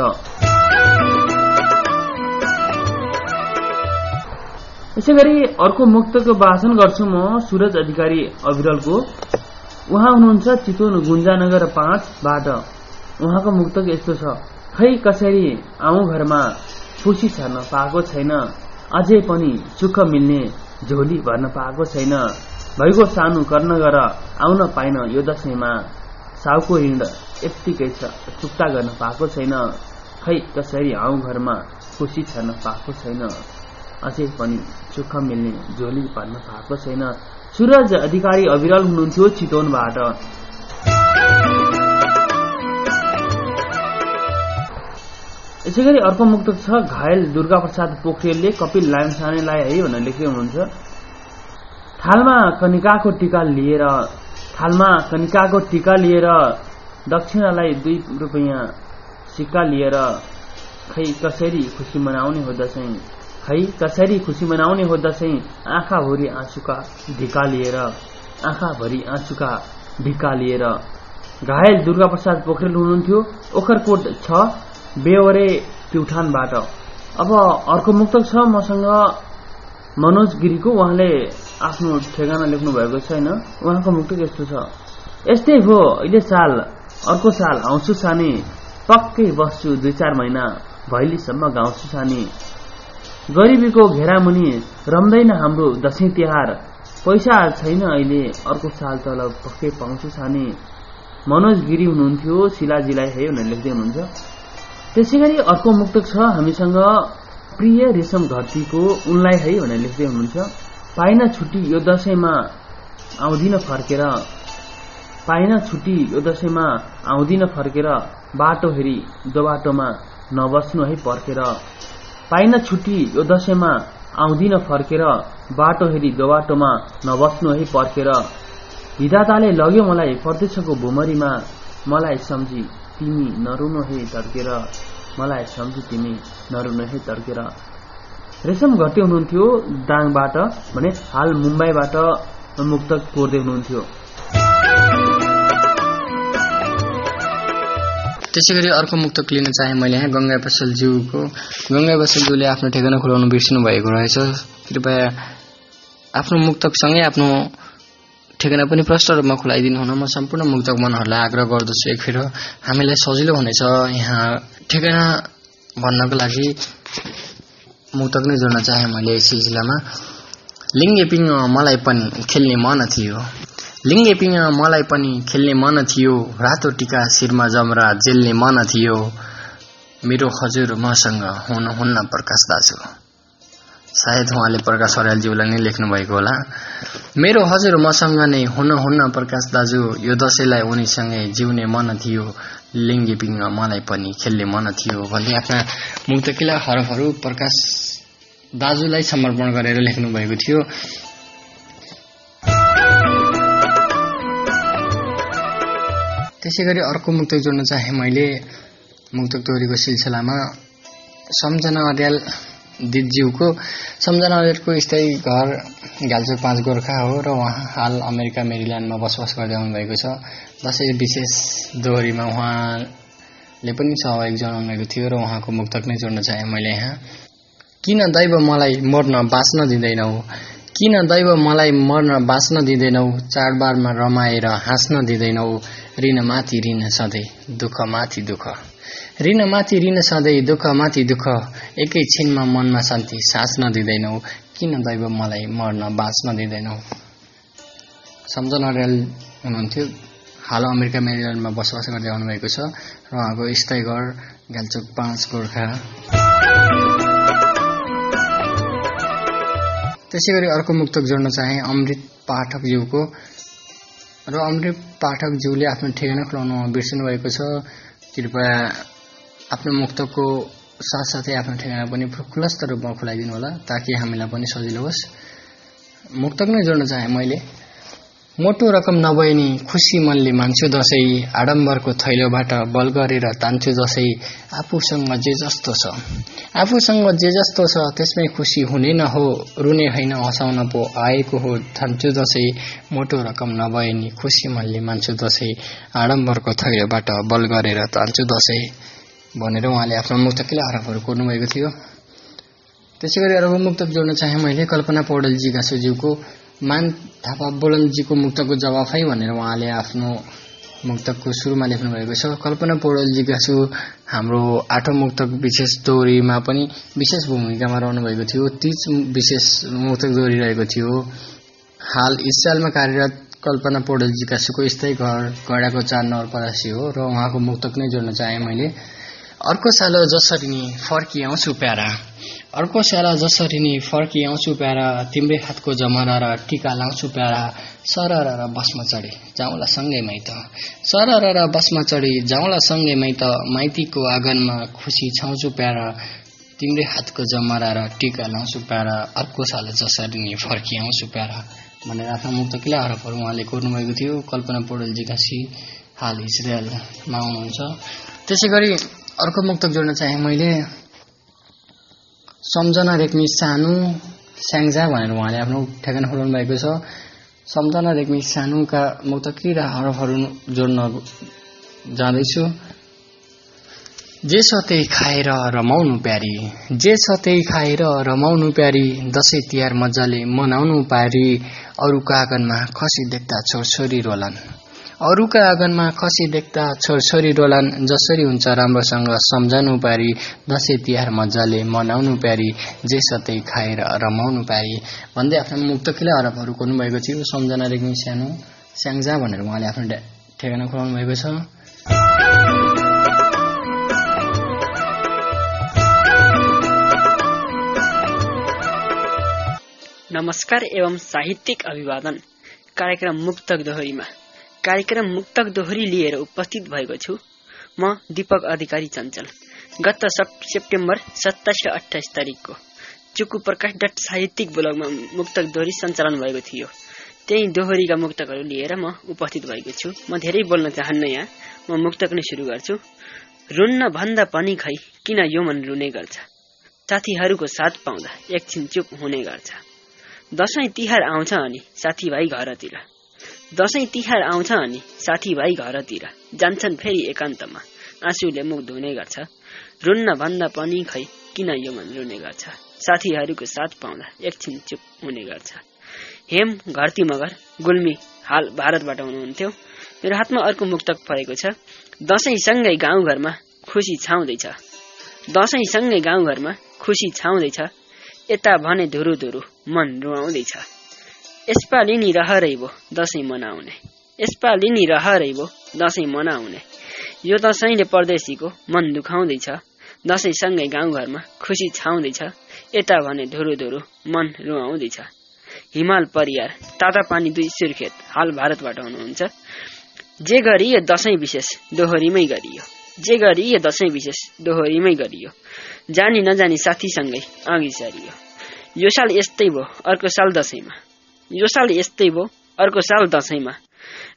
यसै गरी अर्को मुक्तको वाचन गर्छु म सुरज अधिकारी अविरलको उहाँ हुनुहुन्छ चितवन गुन्जानगर पाँचबाट उहाँको मुक्तक यस्तो छ। खै कसरी आउँ घरमा? खुसी छर्न पाएको छैन। अझै पनि सुख मिल्ने झोली भर्न पाएको छैन। भइगो सानो कर्ण गर आउन पाइन यो दशैंमा। साउको ऋण यत्तिकै छ चुक्ता गर्न पाएको छैन। खै कसरी आउँ घरमा? खुसी छर्न पाएको छैन। अझै पनि सुख मिल्ने झोली भर्न पाएको छैन। सुरज अधिकारी अविरल हुनुहुन्थ्यो चितवनबाट। यसै गरी अर्को मुक्त छ घायल दुर्गा प्रसाद पोखरेलले कपिल लामसानेलाई है भनेर लेख्दै हुनुहुन्छ। थालमा कनिकाको टिका लिएर थालमा कनिकाको टिका लिएर दक्षिणालाई दुई रुपियाँ सिक्का लिएर खै कसरी खुसी मनाउने हो दसैँ खै? कसरी खुसी मनाउने हो दसैँ? आँखाभरि आँसुका ढिका लिएर आँखाभरि आँसुका ढिका लिएर। घायल दुर्गा प्रसाद पोखरेल हुनुहुन्थ्यो। ओखरकोट छ बेवरे प्युठानबाट। अब अर्को मुक्तक छ। मसँग मनोज गिरीको। उहाँले आफ्नो ठेगाना लेख्नु भएको छैन। उहाँको मुक्तक यस्तो छ। यस्तै हो अहिले साल। अर्को साल आउँछु सानी। पक्कै बस्छु दुई चार महिना। भैलीसम्म गाउँछु सानी। गरिबीको घेरामुनि रम्दैन हाम्रो दसैँ तिहार। पैसा छैन अहिले अर्को साल तल पक्कै पाउँछु सानी। मनोज गिरी हुनुहुन्थ्यो शिलाजीलाई है भनेर लेख्दै हुनुहुन्छ। त्यसै गरी अर्को मुक्तक छ हामीसँग प्रिय रेशम घरतीको उनलाई है भनेर लेख्दै हुनुहुन्छ। पाइन छुट्टी यो दसैँमा आउँदिन फर्केर पाइन छुट्टी यो दसैँमा आउँदिन फर्केर बाटो हेरी दो बाटोमा नबस्नु है पर्खेर। पाइन छुट्टी यो दसैँमा आउँदिन फर्केर बाटो हेरी दो बाटोमा नबस्नु है पर्खेर। विधाताले लग्यो मलाई प्रत्यक्षको भुमरीमा मलाई सम्झी तिमी नरुनु हे तर्केर। मलाई सम्झी तिमी नरुनु हे तर्केर। रेशम घटे हुनुहुन्थ्यो दाङबाट भने हाल मुम्बईबाट मुक्त कोर्दै हुनुहुन्थ्यो। त्यसै गरी अर्को मुक्तक लिन चाहे मैले यहाँ गङ्गा पसलज्यूको गङ्गा पसलज्यूले आफ्नो ठेगाना खुलाउनु बिर्सिनु भएको रहेछ। कृपया आफ्नो मुक्तकसँगै आफ्नो ठेगाना पनि प्रष्ट रूपमा खुलाइदिनु हुन। म सम्पूर्ण मुक्तक मनहरूलाई आग्रह गर्दछु एक फेर हामीलाई सजिलो हुनेछ यहाँ ठेगाना भन्नको लागि मुक्तक नै जोड्न चाहे मैले यस सिलसिलामा। लिङ्गे पिङ मलाई पनि खेल्ने मन थियो। लिङ्गे मलाई पनि खेल्ने मन थियो। रातो टिका शिरमा जमरा जेल्ने मन थियो। मेरो हजुर मसँग हुन हुन्न प्रकाश दाजु। सायद उहाँले प्रकाश अर्यालज्यूलाई नै लेख्नु भएको होला। मेरो हजुर मसँग नै हुन हुन्न प्रकाश दाजु। यो दसैँलाई उनीसँगै जिउने मन थियो। लिङ्गे मलाई पनि खेल्ने मन थियो भन्ने आफ्ना मुक्तकिला हरफहरू प्रकाश दाजुलाई समर्पण गरेर लेख्नु भएको थियो। त्यसै गरी अर्को मुक्तक जोड्न चाहे मैले मुक्तक तोरीको सिलसिलामा सम्झना अर्याल दिदज्यूको सम्झना अर्यालको स्थायी घर घालचोक पाँच गोर्खा हो र उहाँ हाल अमेरिका मेरिल्यान्डमा बसोबास गर्दै आउनुभएको छ। दसैँ विशेष दोहोरीमा उहाँले पनि सहभागी जनाउनु भएको थियो र उहाँको मुक्तक नै जोड्न चाहेँ मैले यहाँ। किन दैव मलाई मर्न बाँच्न दिँदैनौ? किन दैव मलाई मर्न बाँच्न दिँदैनौ? चाडबाडमा रमाएर हाँस्न दिँदैनौ? ऋण माथि ऋण सधैँ दुःख माथि दुःख। ऋण माथि ऋण सधैँ दुःख माथि दुःख। एकैछिनमा मनमा शान्ति साँच्न दिँदैनौ। किन दैव मलाई मर्न बाँच्न दिँदैनौ? सम्झन अर्याल हुनुहुन्थ्यो। हाल अमेरिका मेरिल्यान्डमा बसोबास गर्दै आउनुभएको छ र उहाँको स्थायी घर गालचोक पाँच गोर्खा। त्यसै गरी अर्को मुक्तक जोड्न चाहे अमृत पाठकज्यूको र अमृत पाठकज्यूले आफ्नो ठेगाना खुलाउन बिर्सिनु भएको छ। कृपया आफ्नो मुक्तकको साथसाथै आफ्नो ठेगाना पनि खुलस्त रूपमा खुलाइदिनु होला ताकि हामीलाई पनि सजिलो होस्। मुक्तक नै जोड्न चाहेँ मैले। मोटो रकम नभए नि खुसी मनले मान्छु दसैँ आडम्बरको थैलोबाट बल गरेर तान्छु दसैँ आफूसँग जे जस्तो छ। आफूसँग जे जस्तो छ त्यसमै खुसी हुने न हो रुने होइन हँसाउन पो आएको हो ठान्छु दसैँ मोटो रकम नभए नि खुसी मनले मान्छु दसैँ आडम्बरको थैलोबाट बल गरेर तान्छु दसैँ भनेर उहाँले आफ्नो मुक्तकिला हरफहरू कोर्नुभएको थियो। त्यसै गरी अर्को मुक्तक जोड्न चाहेँ मैले कल्पना पौडेलजी घाँसुज्यूको मान थापा बोलनजीको मुक्तको जवाफ भनेर उहाँले आफ्नो मुक्तकको सुरुमा लेख्नु भएको छ। कल्पना पौडेलजी घाँसु हाम्रो आठौँ मुक्तक विशेष दोहोरीमा पनि विशेष भूमिकामा रहनु भएको थियो। तिज विशेष मुक्तक दोहोरी रहेको थियो। हाल इस्रायलमा कार्यरत कल्पना पौडेलजी घाँसुको स्थायी घर गडाको चार नवलपरासी हो र उहाँको मुक्तक नै जोड्न चाहेँ मैले। अर्को साल जसरी नि फर्किआउँछु प्यारा। अर्को साल जसरी नि फर्किआउँछु प्यारा तिम्रै हातको जमरा र टिका लाउँछु प्यारा सरर र बसमा चढे जाउँला सँगै माइत सरर र बसमा चढी जाउँला सँगै माइत माइतीको आँगनमा खुसी छाउँछु प्यारा तिम्रै हातको जमरा र टिका लाउँछु प्यारा अर्को साल जसरी नि फर्किआउँछु प्यारा। भनेर आफ्नो मुक्त किला हरफहरू उहाँले कोर्नुभएको थियो। कल्पना पौडेलजी घाँसी हाल इजरायलमा हुनुहुन्छ। त्यसै गरी अर्को मुक्तक जोड्न चाहेँ मैले। सम्झना रेग्मी सानो स्याङ्जा भनेर उहाँले आफ्नो ठेगाना खोलाउनु भएको छ। सम्झना रेग्मी सानोका मुक्तकी र हरफहरू जोड्न जाँदैछु। जे छ त्यही खाएर रमाउनु प्यारी। जे छ त्यही खाएर रमाउनु प्यारी। दसैँ तिहार मजाले मनाउनु प्यारी अरू कागनमा खसी देख्दा छोरछोरी रोलान्। अरूका आँगनमा खसी देख्दा छोरछोरी डोलान जसरी हुन्छ राम्रोसँग सम्झाउनु पारी दसैँ तिहार मजाले मनाउनु प्यारी जे सतै खाएर रमाउनु पारी। भन्दै आफ्नो मुक्तकिला हरफहरू कोर्नु भएको थियो सम्झना रेग्मी सानो स्याङ्जा भनेर उहाँले आफ्नो ठेगाना खुलाउनु भएको छ। नमस्कार एवं साहित्यिक अभिवादन। कार्यक्रम मुक्तक दोहोरीमा। कार्यक्रम मुक्तक दोहोरी लिएर उपस्थित भएको छु। म दीपक अधिकारी चञ्चल। गत सेप्टेम्बर सत्ताइस र अठाइस तारिकको चुकु प्रकाश डट साहित्यिक ब्लगमा मुक्तक दोहोरी सञ्चालन भएको थियो। त्यही दोहोरीका मुक्तकहरू लिएर म उपस्थित भएको छु। म धेरै बोल्न चाहन्न यहाँ। म मुक्तक नै सुरु गर्छु। रुन्न भन्दा पनि खै किन यो मन रुने गर्छ? साथीहरूको साथ पाउँदा एकछिन चुप हुने गर्छ। दसैँ तिहार आउँछ अनि साथीभाइ घरतिर। दसैँ तिहार आउँछ अनि साथीभाइ घरतिर जान्छन् फेरि एकान्तमा। आँसुले मुख धुने गर्छ। रुन्न भन्दा पनि खै किन यो मन रुने गर्छ? साथीहरूको साथ पाउँदा एकछिन चुप हुने गर्छ। हेम घरती मगर गुल्मी हाल भारतबाट हुनुहुन्थ्यो। मेरो हातमा अर्को मुक्तक परेको छ। दसैँसँगै गाउँघरमा खुसी छाउँदैछ। दसैँसँगै गाउँघरमा खुसी छाउँदैछ। यता भने धुरु धुरु मन रुवाउँदैछ। यसपालि नि रहरै भो दसैँ मनाउने। यसपालि नि रहरै भो दसैँ मनाउने। यो दसैँले परदेशीको मन दुखाउँदैछ दसैँसँगै गाउँघरमा खुसी छाउँदैछ यता भने धुरु धुरु मन रुवाउँदैछ। हिमाल परियार ताता पानी दुई सुर्खेत हाल भारतबाट हुनुहुन्छ। जे गरी यो दसैँ विशेष दोहोरीमै गरियो जे गरी यो दसैँ विशेष दोहोरीमै गरियो जानी नजानी साथीसँगै अघि सरियो। यो साल यस्तै भयो अर्को साल दसैँमा। यो साल यस्तै भयो अर्को साल दसैँमा।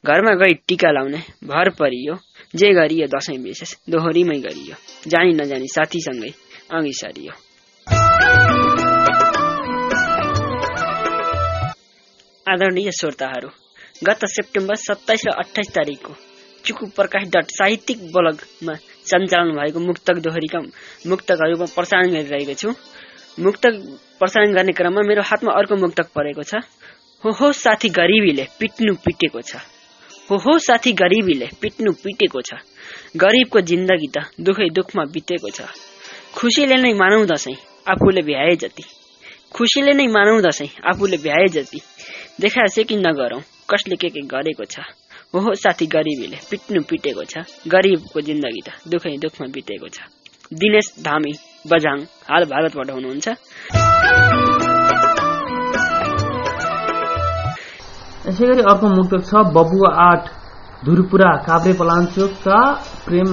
घरमा गई टिका लाउने भर परियो जे गरियो दसैँ विशेष दोहोरीमै गरियो। जानी नजानी साथीसँगै अघि सरियो आदरणीय श्रोताहरू गत सेप्टेम्बर सत्ताइस र अठाइस तारिकको चुकु प्रकाश डट साहित्यिक ब्लगमा सञ्चालन भएको मुक्तक दोहोरीका मुक्तकहरू म प्रसारण गरिरहेको छु। मुक्तक प्रसारण गर्ने क्रममा मेरो हातमा अर्को मुक्तक परेको छ। हो हो साथी गरिबीले पिट्नु पिटेको छ। हो हो साथी गरिबीले पिट्नु पिटेको छ। गरिबको जिन्दगी त दुखै दुखमा बितेको छ। खुसीले नै मानौ दसैँ आफूले भ्याए जति। खुसीले नै मानौ दसैँ आफूले भ्याए जति। देखा सेकी नगरौँ कसले के के गरेको छ। हो हो साथी गरिबीले पिट्नु पिटेको छ। गरिबको जिन्दगी त दुखै दुखमा बितेको छ। दिनेश धामी बझाङ हाल भारतबाट हुनुहुन्छ। यसै गरी अर्को मुक्तक छ बबुवा आठ धुरपुरा काभ्रे पलाञ्चोकका प्रेम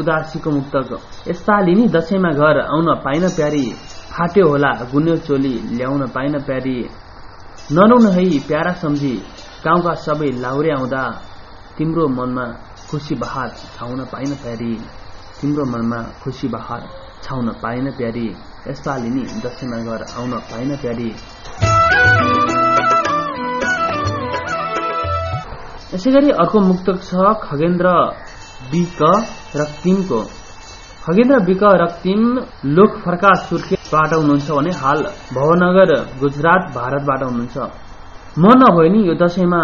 उदासीको मुक्तक। यस्ता लिनी दसैँमा घर आउन पाइन प्यारी फाट्यो होला गुन्यो चोली ल्याउन पाइन प्यारी। नरुन है प्यारा सम्झी गाउँका सबै लाउरे आउँदा तिम्रो मनमा खुसी बहार छाउन पाइन प्यारी। तिम्रो मनमा खुसी बहार छाउन पाइन प्यारी। यसपालि नि दसैँमा घर आउन पाइन प्यारी। यसै गरी अर्को मुक्तक छ खगेन्द्र बिक रक्तिमको खगेन्द्र बिक रक्तिम लोक फर्का सुर्खेतबाट हुनुहुन्छ भने हाल भवनगर गुजरात भारतबाट हुनुहुन्छ। म नभए नि यो दशैंमा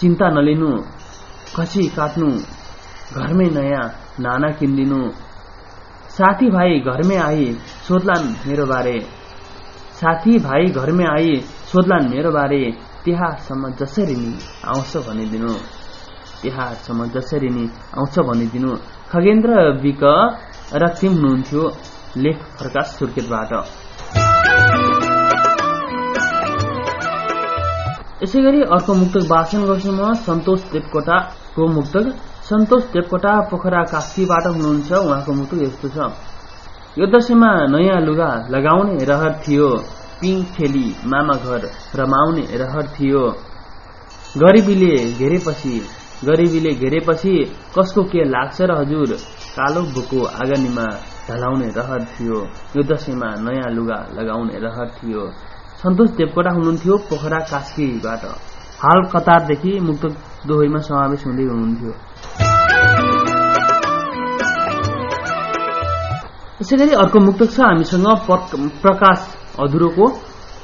चिन्ता नलिनु खसी काट्नु घरमै नयाँ नाना किनिदिनु। साथी भाइ घरमै आई सोध्लान् मेरो बारे। साथी भाइ घरमै आई सोध्लान् मेरो बारे। तिहारसम्म जसरी नि आउँछ भनिदिनु। तिहारसम्म जसरी नि आउँछ भनिदिनु। खगेन्द्र विक रक्तिम हुनुहुन्थ्यो लेख प्रकाश सुर्खेतबाट। यसै गरी अर्को मुक्तक वाचन गर्छु म सन्तोष देवकोटाको मुक्तक। सन्तोष देवकोटा पोखरा कास्कीबाट हुनुहुन्छ उहाँको मुक्तक यस्तो छ। यो दशैंमा नयाँ लुगा लगाउने रहर थियो। पिङ खेली मामा घर रमाउने रहर थियो। गरिबीले घेरेपछि गरिबीले घेरेपछि कसको के लाग्छ र हजुर? कालो बुको आगनीमा ढलाउने रहर थियो। यो दशैंमा नयाँ लुगा लगाउने रहर थियो। सन्तोष देवकोटा हुनुहुन्थ्यो पोखरा कास्कीबाट। हाल कतारदेखि मुक्त दोहोरीमा समावेश हुँदै हुनुहुन्थ्यो। यसै गरी अर्को मुक्तक छ हामीसँग प्रकाश अधुरोको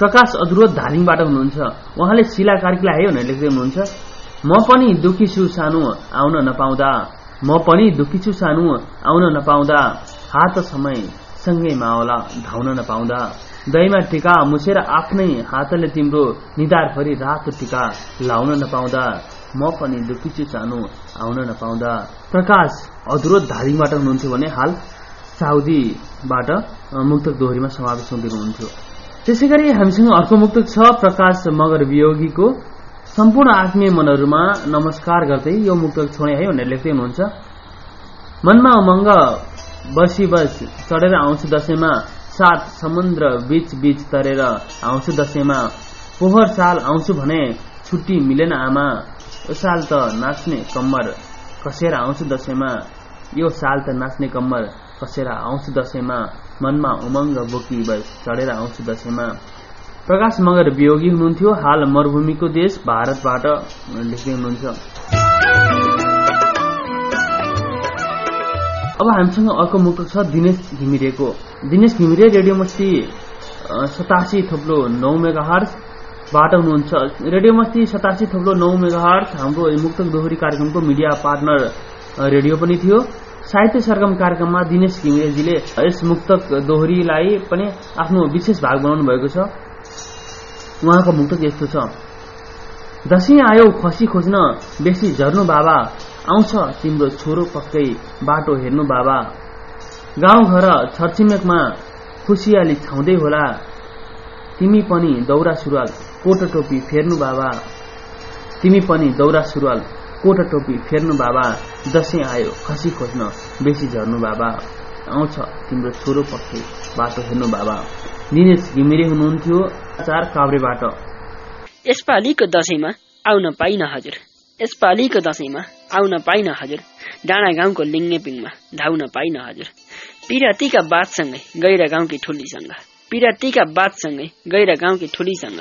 प्रकाश अधुरो धालिङबाट हुनुहुन्छ। उहाँले शिला कार्कीलाई आयो भनेर लेख्दै हुनुहुन्छ म पनि दुखी छु सानो आउन नपाउँदा। म पनि दुखी छु सानो आउन नपाउँदा। हात समय सँगै मावला धाउन नपाउँदा। दहीमा टिका मुसेर आफ्नै हातले तिम्रो निधारभरि रातो टिका लाउन नपाउँदा। म पनि दुखी छु सानो आउन नपाउँदा। प्रकाश अधुरो धारिङबाट हुनुहुन्थ्यो भने हाल साउदीबाट मुक्तक दोहोरीमा समावेश हुँदै हुनुहुन्थ्यो त्यसै गरी हामीसँग अर्को मुक्तक छ प्रकाश मगर वियोगीको सम्पूर्ण आत्मीय मनहरूमा नमस्कार गर्दै यो मुक्तक छोडे है भनेर लेख्दै हुनुहुन्छ। मनमा उमङ्ग बसी बस चढेर आउँछु दसैँमा सात समुद्र बीच बीच तरेर आउँछु दसैँमा पोहोर साल आउँछु भने छुट्टी मिलेन आमा यो साल त नाच्ने कम्मर कसेर आउँछु दसैँमा यो साल त नाच्ने कम्मर। कसेर आउँछु दसैँमा मनमा उमङ्ग बोकी चढेर आउँछु दसैँमा प्रकाश मगर वियोगी हुनुहुन्थ्यो। हाल मरूभूमिको देश भारतबाट लेख्दै हुनुहुन्छ। अब हामीसँग अर्को मुक्त छ दिनेश घिमिरेको। दिनेश घिमिरे रेडियो मस्ती सतासी थोप्लो नौ मेगा बाट हुनुहुन्छ। रेडियो मस्ती सतासी थोप्लो नौ मेगा हाम्रो मुक्तक दोहोरी कार्यक्रमको मिडिया पार्टनर रेडियो पनि थियो। साहित्य सरगम कार्यक्रममा दिनेश घिमिरेजीले यस मुक्तक दोहोरीलाई पनि आफ्नो विशेष भाग बनाउनु भएको छ। उहाँको मुक्तक यस्तो छ। दसैँ आयो खसी खोज्न बेसी झर्नु बाबा आउँछ तिम्रो छोरो पक्कै बाटो हेर्नु बाबा। गाउँघर छरछिमेकमा खुसियाली छाउँदै होला तिमी पनि दौरा सुरुवाल कोट टोपी फेर्नु बाबा। तिमी पनि दौरा सुरुवाल। कोट टोपी फेर्नु बाबा दसैँ आयो खसी खोज्न बेसी झर्नु बाबा। आउँछ तिम्रो छोरो पक्कै बाटो हेर्नु बाबा। दिनेश घिमिरे हुनुहुन्थ्यो चार काभ्रेबाट। यसपालिको दसैँमा आउन पाइन हजुर। यसपालिको दसैँमा आउन पाइन हजुर। डाँडा गाउँको लिङ्गेपिङमा धाउन पाइन हजुर। पिरातीका बादसँगै गैर गाउँकी ठुलीसँग पिरातीका बादसँगै गैर गाउँकी ठुलीसँग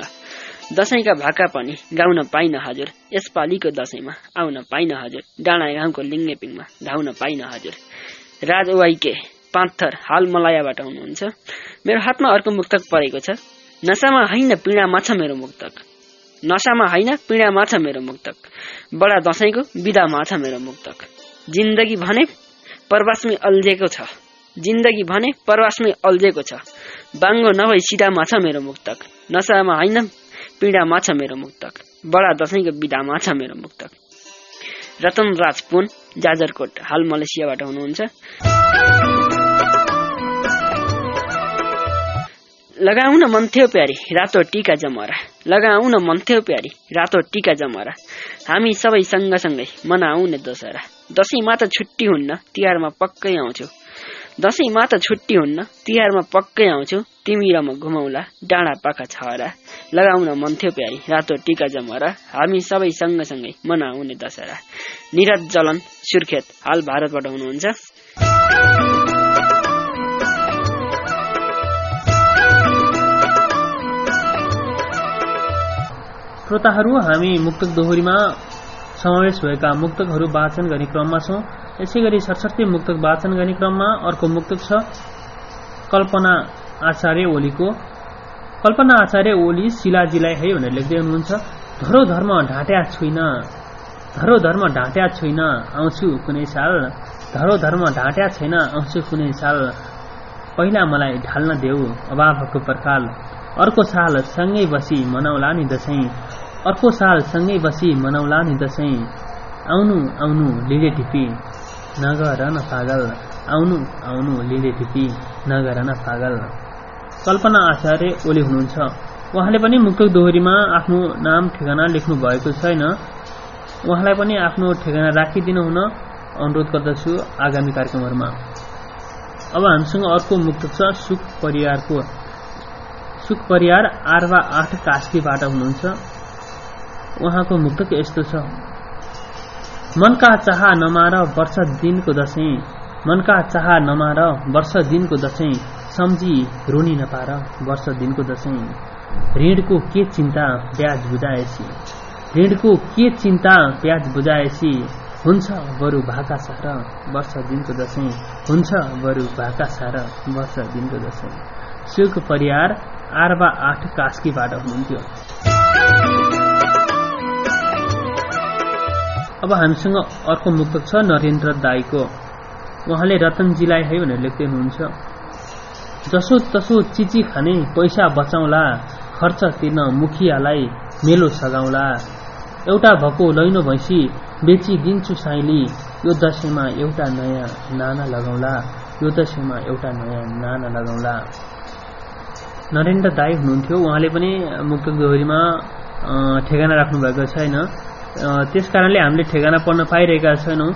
दसैँका भाका पनि गाउन पाइन हजुर। यसपालिको दसैँमा आउन पाइन हजुर। डाँडा गाउँको लिङ्गेपिङमा धाउन पाइन हजुर। राज वाइके पाँथर हाल मलायाबाट हुनुहुन्छ। मेरो हातमा अर्को मुक्तक परेको छ। नसामा होइन पीडामा छ मेरो मुक्तक। नसामा होइन पीडामा छ मेरो मुक्तक। बडा दसैँको विधामा छ मेरो मुक्तक। जिन्दगी भने प्रवासमै अल्झेको छ। जिन्दगी भने प्रवासमै अल्झेको छ। बाङ्गो नभई सिधामा छ मेरो मुक्तक। नसामा होइन पीडामा छ मेरो मुक्तक बडा दसैँको विधामा छ मेरो मुक्तक रतन राज पुन जाजरकोट हाल मलेसियाबाट हुनुहुन्छ लगाउन मन थियो प्यारी रातो टिका जमरा लगाउन मन थियो प्यारी रातो टिका जमरा हामी सबै सँगसँगै मनाउने दशहरा दसैँमा त छुट्टी हुन्न तिहारमा पक्कै आउँछु दसैँमा त छुट्टी हुन्न तिहारमा पक्कै आउँछु। तिमी र म घुमाउला। डाँडा पाखा छहरा लगाउन मन थियो प्यारी। रातो टिका जमरा। हामी सबै सँगसँगै मनाउने दशहरा निरज जलन सुर्खेत हाल भारतबाट हुनुहुन्छ। श्रोताहरू हामी मुक्तक दोहोरीमा समावेश भएका मुक्तकहरू वाचन गर्ने क्रममा छौं। यसै गरी सरस्वती मुक्तक वाचन गर्ने क्रममा अर्को मुक्तक छ। कल्पना आचार्य ओलीको। कल्पना आचार्य ओली शिलाजीलाई है भनेर लेख्दै हुनुहुन्छ धरो धर्म ढाँट्या छुइन धरो धर्म ढाँट्या छुइन आउँछु कुनै साल। धरो धर्म ढाँट्या छैन आउँछु कुनै साल। पहिला मलाई ढाल्न देऊ अभावको पर्खाल अर्को साल सँगै बसी मनाउला नि दसैँ। अर्को साल सँगै बसी मनाउला नि दसैँ। आउनु आउनु लिले टिपी। नगर न पागल आउनु आउनु लिले टिपी नगर न पागल कल्पना आचार्य ओली हुनुहुन्छ उहाँले पनि मुक्तक दोहोरीमा आफ्नो नाम ठेगाना लेख्नु भएको छैन उहाँलाई पनि आफ्नो ठेगाना राखिदिनु हुन अनुरोध गर्दछु आगामी कार्यक्रमहरूमा अब हामीसँग अर्को मुक्तक छ सुख परिवारको सुख परिवार आर्वा आठ कास्कीबाट हुनुहुन्छ उहाँको मुक्तक यस्तो छ मनका चाह नमार वर्ष दिनको दसैँ। मनका चाह नमार वर्ष दिनको दसैँ। सम्झी रोनी नपार वर्ष दिनको दसैँ। ऋणको के चिन्ता ब्याज बुझाएसी। ऋणको के चिन्ता ब्याज बुझाएसी। हुन्छ बरु भाका सार वर्ष दिनको दसैँ। हुन्छ बरु भाका सार वर्ष दिनको दसैँ। सुख परिवार आर्वा आठ कास्कीबाट हुनुहुन्थ्यो। अब हामीसँग अर्को मुक्तक छ नरेन्द्र दाईको। उहाँले रतनजीलाई है भनेर लेख्दै हुनुहुन्छ जसो तसो चिची खाने पैसा बचाउला खर्च तिर्न मुखियालाई मेलो सघाउला। एउटा भएको लैनो भैँसी बेचिदिन्छु साइली यो दसैँमा एउटा नयाँ नाना लगाउला यो दसैँमा एउटा नयाँ नाना लगाउला। नरेन्द्र दाई हुनुहुन्थ्यो उहाँले पनि मुक्तक दोहोरीमा ठेगाना राख्नु भएको छैन। त्यस कारणले हामीले ठेगाना पढ्न पाइरहेका छैनौँ।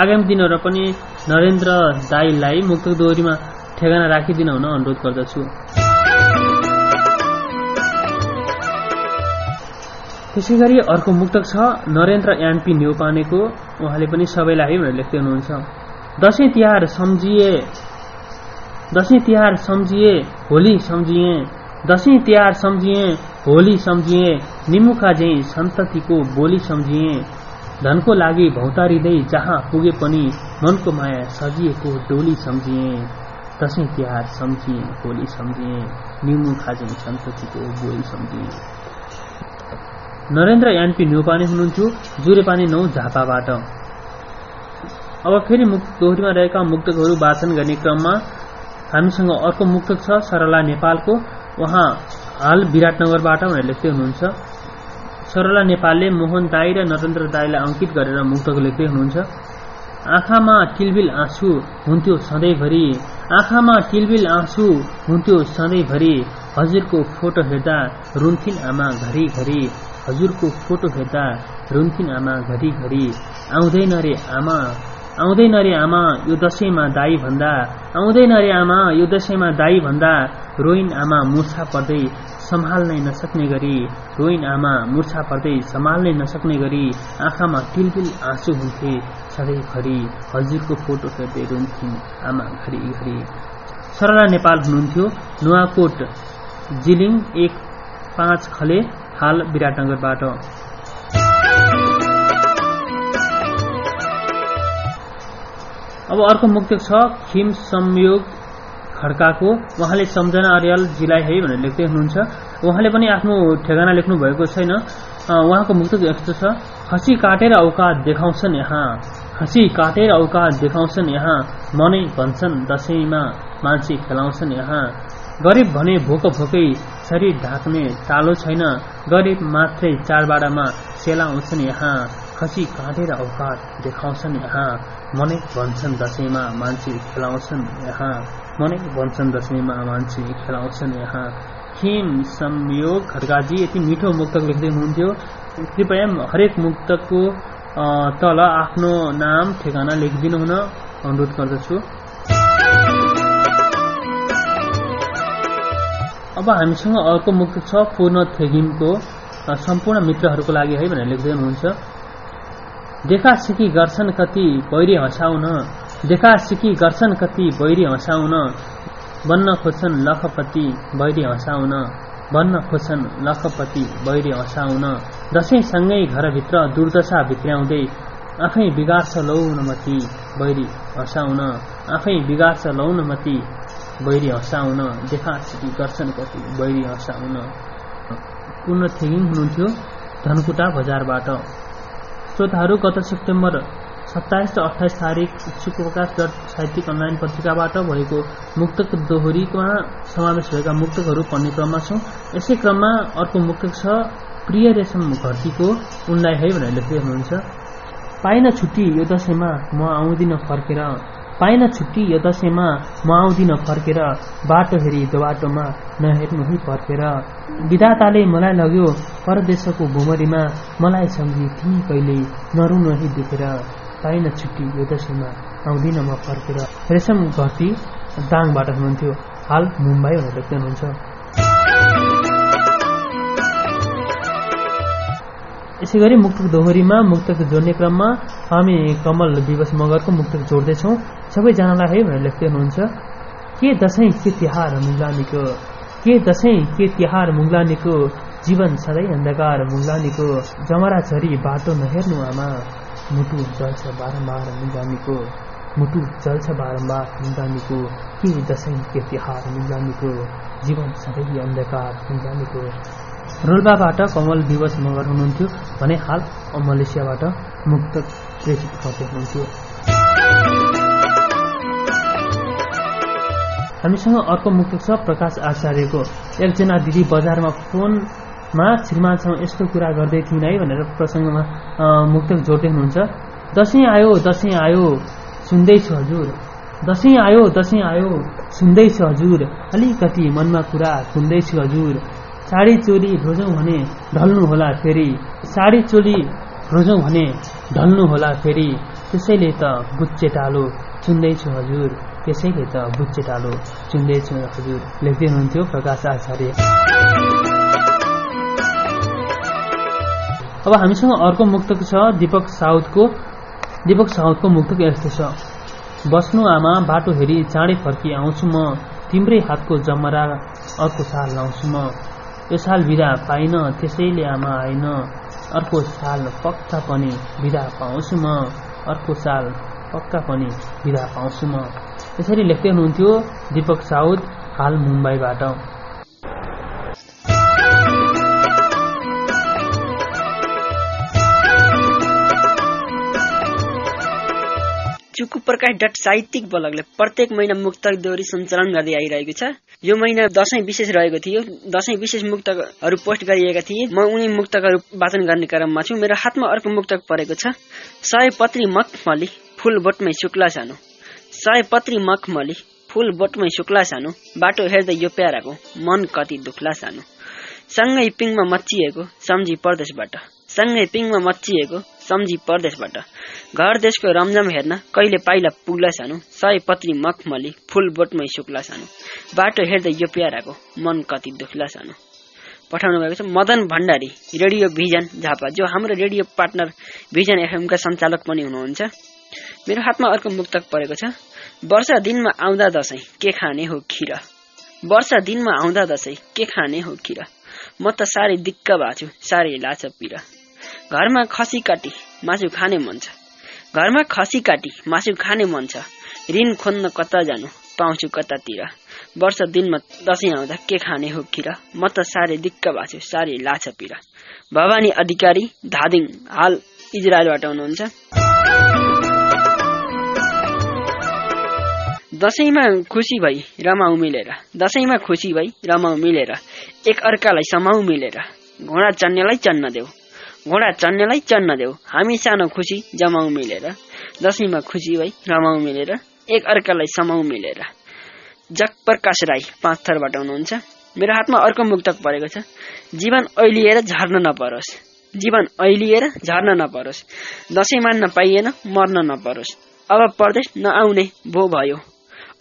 आगामी दिनहरू पनि नरेन्द्र दाईलाई मुक्तक दोहोरीमा ठेगाना राखिदिन हुन अनुरोध गर्दछु। त्यसै गरी अर्को मुक्तक छ नरेन्द्र एनपी न्यौपानेको। उहाँले पनि सबैलाई भनेर लेख्दै हुनुहुन्छ। दसैँ तिहार सम्झिए दसैँ तिहार सम्झिए होली सम्झिए। दसैँ तिहार सम्झिए होली सम्झिए निमुखा झै सन्ततिको बोली सम्झिए। धनको लागि भौतारिँदै जहाँ पुगे पनि मनको माया सजिएको डोली सम्झिए। दसैँ तिहार सम्झिए होली सम्झिए निमुखा झै सन्ततिको बोली सम्झिए। नरेन्द्र एनपी न्यौपाने हुनुहुन्थ्यो जुरेपानी नौ झापाबाट। अब फेरि दोहोरीमा रहेका मुक्तकहरू वाचन गर्ने क्रममा हामीसँग अर्को मुक्तक छ सरला नेपालको उहाँ हाल विराटनगरबाट भनेर लेख्दै हुनुहुन्छ। सरला नेपालले मोहन दाई र नरेन्द्र दाईलाई अङ्कित गरेर मुक्तक लेख्दै हुनुहुन्छ। आँखामा टिलबिल आँसु हुन्थ्यो सधैँभरि। आँखामा टिलबिल आँसु हुन्थ्यो सधैँभरि। हजुरको फोटो हेर्दा रुन्थिन् आमा घरिघरि हजुरको फोटो हेर्दा रुन्थिन् आमा घरिघरि आउँदैन रे आमा। आउँदैन रे आमा यो दसैँमा दाई भन्दा आउँदैन रे आमा यो दसैँमा दाई भन्दा रोइन् आमा मुर्छा पर्दै सम्हाल्नै नसक्ने गरी रोइन् आमा मुर्छा पर्दै सम्हाल्नै नसक्ने गरी आँखामा टिलबिल आँसु हुन्थे सधैँभरि हजुरको फोटो हेर्दै रुन्थिन् आमा घरिघरि सरला नेपाल हुनुहुन्थ्यो नुवाकोट जिलिङ एक पाँच खले हाल विराटनगरबाट। अब अर्को मुक्तक छ खिम संयोग खड्काको। उहाँले सम्झना अर्यालजीलाई है भनेर लेख्दै हुनुहुन्छ। उहाँले पनि आफ्नो ठेगाना लेख्नु भएको छैन उहाँको मुक्तक यस्तो छ खसी काटेर औकात देखाउँछन् यहाँ। खसी काटेर औकात देखाउँछन् यहाँ। मनै भन्छन् दसैँमा मान्छे खेलाउँछन् यहाँ। गरिब भने भोक भोकै शरीर ढाक्ने तालो छैन। गरिब मात्रै चाडबाडामा सेलाउँछन् यहाँ। खसी काटेर औकात देखाउँछन् यहाँ। मनै भन्छन् दसैँमा मान्छे खेलाउँछन् यहाँ। मनै भन्छन् दसैँमा मान्छे खेलाउँछन् यहाँ। खेम संयोग खड्गाजी यति मिठो मुक्तक लेख्दै हुनुहुन्थ्यो। कृपया हरेक मुक्तकको तल आफ्नो नाम ठेगाना लेखिदिनु हुन अनुरोध गर्दछु। अब हामीसँग अर्को मुक्त छ पूर्ण थेगिमको सम्पूर्ण मित्रहरूको लागि है भनेर लेख्दै हुनुहुन्छ। देखा सिकी गर्छन् कति बैरी हँसाउन। देखा सिकी गर्छन् कति बैरी हँसाउन। बन्न खोज्छन् लखपति बैरी हँसाउन। बन्न खोज्छन् लखपति बैरी हँसाउन। दसैँसँगै घरभित्र दुर्दशा भित्र्याउँदै आफै बिगार्छ लौ नमती बैरी हँसाउन। आफै बिगार्छ लौ नमती बैरी हँसाउन। देखा सिकी गर्छन् कति बैरी हँसाउन पूर्ण थेगिङ हुनुहुन्थ्यो धनकुटा बजारबाट। श्रोताहरू गत सेप्टेम्बर सत्ताइस र अठाइस तारिक शुक्रप्रकाश डट साहित्यिक अनलाइन पत्रिकाबाट भएको मुक्तक दोहोरीमा समावेश भएका मुक्तकहरू पढ्ने क्रममा छौँ। यसै क्रममा अर्को मुक्तक छ प्रिय रेशम घरतीको उनलाई है भनेर लेख्दै हुनुहुन्छ। पाइन छुट्टी यो दसैँमा म आउँदिन फर्केर पाइन छुट्टी यो दसैँमा म आउँदिन फर्केर बाटो हेरी बाटोमा नहेर्नु है फर्केर। विधाताले मलाई लग्यो परदेशको भुमरीमा मलाई सम्झी तिमी कहिले नरुनु है दुखेर। पाइन छुट्टी यो दसैँमा आउँदिन म फर्केर। रेशम घटी दाङबाट हुनुहुन्थ्यो। हाल मुम्बई भनेर लेख्दै हुनुहुन्छ यसै गरी मुक्तक दोहोरीमा मुक्तक जोड्ने क्रममा हामी कमल दिवस मगरको मुक्तक जोड्दैछौँ। सबैजनालाई है भनेर लेख्दै हुनुहुन्छ के दसैँ के तिहार मुङ्लानीको के दसैँ के तिहार मुङ्लानीको जीवन सधैँ अन्धकार मुङ्लानीको जमरा झरी बाटो नहेर्नु आमा मुटु जल्छ बारम्बार मुङ्लानीको मुटु जल्छ बारम्बार मुङ्लानीको के दसैँ के तिहार मुङ्लानीको जीवन सधैँ अन्धकार मुङ्लानीको रोल्पाबाट कमल दिवस मगर हुनुहुन्थ्यो भने हाल मलेसियाबाट मुक्त प्रेषित गर्दै हुनुहुन्थ्यो। हामीसँग अर्को मुक्त छ प्रकाश आचार्यको। एकजना दिदी बजारमा फोनमा श्रीमानसँग यस्तो कुरा गर्दै थिइन् है भनेर प्रसङ्गमा अ, मुक्तक जोड्दै हुनुहुन्छ। दसैँ आयो दसैँ आयो सुन्दैछु हजुर। दसैँ आयो दसैँ आयो सुन्दैछु हजुर। अलिकति मनमा कुरा सुन्दैछु हजुर। साडी चोली रोजौँ भने ढल्नु होला फेरि। साडी चोली रोजौँ भने ढल्नु होला फेरि। त्यसैले त बुच्चे टालो चुन्दैछु हजुर। त्यसैले त बुच्चे टालो चुन्दैछु हजुर। लेख्दै हुनुहुन्थ्यो प्रकाश आचार्य। अब हामीसँग अर्को मुक्तक छ दीपक साउदको दीपक साउदको मुक्तक यस्तो छ। बस्नु आमा बाटो हेरी चाँडै फर्की आउँछु म। तिम्रै हातको जमरा अर्को साल लाउँछु म। यो साल बिदा पाइन त्यसैले आमा आइन। अर्को साल पक्का पनि बिदा पाउँछु म। अर्को साल पक्का पनि बिदा पाउँछु म। यसरी लेख्दै हुनुहुन्थ्यो दीपक साउद हाल मुम्बईबाट। चुकु प्रकाश डट साहित्यिक ब्लगले प्रत्येक महिना मुक्तक दोहोरी सञ्चालन गर्दै आइरहेको छ। यो महिना दशैं विशेष रहेको थियो। दशैं विशेष मुक्तकहरू पोस्ट गरिएका थिए। म उनी मुक्तकहरू वाचन गर्ने क्रममा छु। मेरो हातमा अर्को मुक्तक परेको छ। सय पत्री मखमली फूल बोटमै शुक्ला सानो। सय पत्री मखमली फूल बोटमै शुक्ला सानो। बाटो हेर्दै यो प्याराको मन कति दुख्ला सानो। सँगै पिङमा मच्चिएको सम्झी परदेशबाट। सँगै पिङमा मच्चिएको सम्झी परदेशबाट। घर देशको रमझम हेर्न कहिले पाइला पुग्ला सानो सय पत्री मखमली फूल बोटमै शुक्ला सानो। बाटो हेर्दै यो प्याराको मन कति दुख्ला सानो। पठाउनु भएको छ मदन भण्डारी रेडियो भिजन झापा। जो हाम्रो रेडियो पार्टनर भिजन एफएमका सञ्चालक पनि हुनुहुन्छ। मेरो हातमा अर्को मुक्तक परेको छ वर्षा दिनमा आउँदा दसैँ के खाने हो खिर? वर्षा दिनमा आउँदा दसैँ के खाने हो खिर? म त साह्रै दिक्क भएको छु साह्रै लाछ पिर। घरमा खसी काटी मासु खाने मन छ। घरमा खसी काटी मासु खाने मन छ। ऋण खोज्न कता जानु? पाउँछु कतातिर। वर्ष दिनमा दसैँ आउँदा के खाने हो खिर म त साह्रै दिक्क भएको छु साह्रै लाछ पिर। भवानी अधिकारी धादिङ हाल इजरायलबाट हुनुहुन्छ। दसैँमा खुसी भई रमाउ मिलेर। दसैँमा खुसी भई रमाउ मिलेर। एक अर्कालाई समाउ मिलेर। घोडा चढ्नेलाई चढ्न देऊ। घोडा चढ्नेलाई चढ्न देऊ। हामी सानो खुसी जमाउ मिलेर। दसैँमा खुसी भई रमाउ मिलेर एक अर्कालाई समाउ मिलेर। जग प्रकाश राई पाँच थरबाट हुनुहुन्छ। मेरो हातमा अर्को मुक्तक परेको छ। जीवन ऐलिएर झर्न नपरोस्। जीवन ऐलिएर झर्न नपरोस्। दसैँ मान्न पाइएन मर्न नपरोस्। अब परदेश नआउने भो भयो।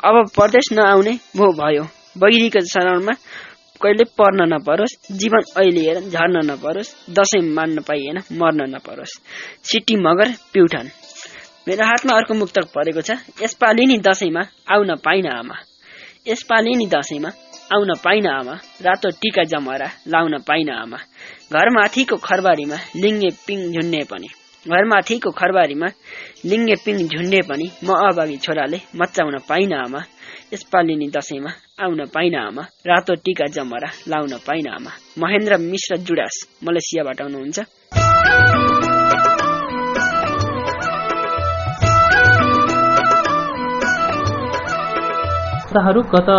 अब परदेश नआउने भो भयो। बहिरीको शरणमा कहिले पर्न नपरोस् जीवन अहिले हेर झर्न नपरोस् दसैँ मान्न पाइएन मर्न नपरोस्। सिटी मगर प्युठान। मेरो हातमा अर्को मुक्तक परेको छ। यसपालि नि दसैँमा आउन पाइन आमा। यसपालि नि दसैँमा आउन पाइन आमा। रातो टिका जमरा लाउन पाइन आमा। घरमाथिको खरबारीमा लिङ्गे पिङ झुन्ने पनि। घरमाथिको खरबारीमा लिङ्गे पिङ झुन्डे पनि म अभागी छोराले मचाउन पाइन आमा। यसपालि नि दसैँमा आउन पाइन आमा। रातो टिका जमरा लाउन पाइन आमा। महेन्द्र मिश्र जुडास मलेसियाबाट आउनुहुन्छ। श्रोताहरू गत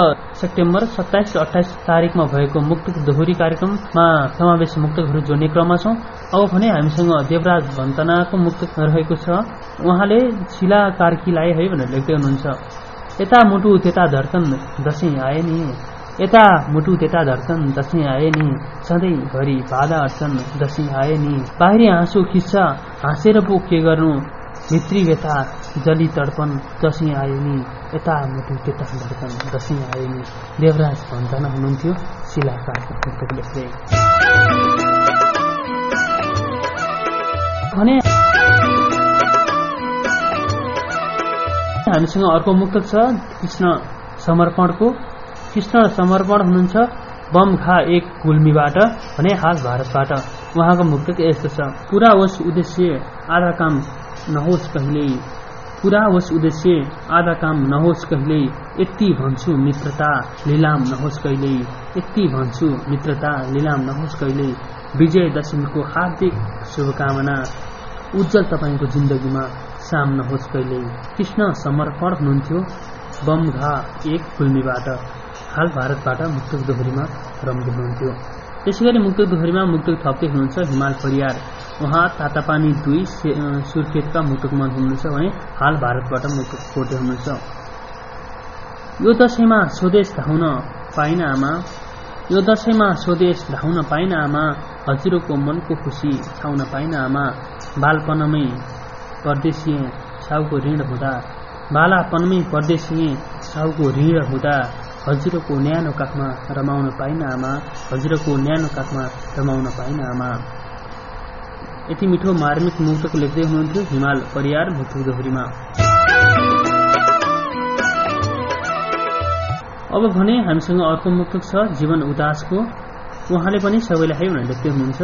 सेप्टेम्बर सत्ताइस अठाइस तारिकमा भएको मुक्तक दोहोरी कार्यक्रममा समावेश मुक्तकहरू जोड्ने क्रममा छौँ। अब भने हामीसँग देवराज भन्तनाको मुक्तक रहेको छ। उहाँले शिला कार्कीलाई है भनेर लेख्दै हुनुहुन्छ। यता मुटु त्यता धर्कन दसैँ आए नि। यता मुटु त्यता धर्कन दसैँ आए नि। सधैँभरि बाधा अड्चन दसैँ आए नि। बाहिरी हाँसो खिच्छ हाँसेर पो के गर्नु? भित्री व्यथा जली तडपन दसैँ आयो नि। यता मुटु त्यता धड्कन दसैँ आयो नि। देवराज भन्जना हुनुहुन्थ्यो शिलाकारको लेख्दै भने हामीसँग अर्को मुक्तक छ। कृष्ण समर्पणको। कृष्ण समर्पण हुनुहुन्छ बम खा एक गुल्मीबाट भने हाल भारतबाट। उहाँको मुक्तक यस्तो छ। पुरा होस् उद्देश्य आधा काम नहोस् कहिल्यै। पुरा होस् उद्देश्य आधा काम नहोस् कहिल्यै। यति भन्छु मित्रता लिलाम नहोस् कहिल्यै। यति भन्छु मित्रता लिलाम नहोस् कहिल्यै। विजय दशमीको हार्दिक शुभकामना। उज्जवल तपाईँको जिन्दगीमा। साम नहोस् कहिल्यै। कृष्ण समर्पण हुनुहुन्थ्यो। बमघा एक गुल्मीबाट हाल भारतबाट मुक्तक दोहोरीमा रम्दै हुनुहुन्थ्यो। त्यसै गरी मुक्तक दोहोरीमा मुक्तक थप्दै हुनुहुन्छ हिमाल परियार। उहाँ तातापानी दुई सुर्खेतका मुक्तकमान हुनुहुन्छ भने हाल भारतबाट मुक्तक कोटे हुनुहुन्छ। यो दशैँमा स्वदेश धाउन पाइन आमा। यो दशैँमा स्वदेश धाउन पाइन आमा। हजुरको मनको खुसी छाउन पाइन आमा। बालपनमै परदेशीय साउको ऋण हुँदा बालापनमै परदेशीय साउको ऋण हुँदा हजुरको न्यानो काखमा रमाउन पाइन आमा हजुरको न्यानो काखमा रमाउन पाइन आमा यति मिठो मार्मिक मुक्तक लेख्दै हुनुहुन्थ्यो हिमाल परियार मुक्तक दोहोरीमा अब भने हामीसँग अर्को मुक्तक छ जीवन उदासको उहाँले पनि सबैलाई है भनेर लेख्दै हुनुहुन्छ।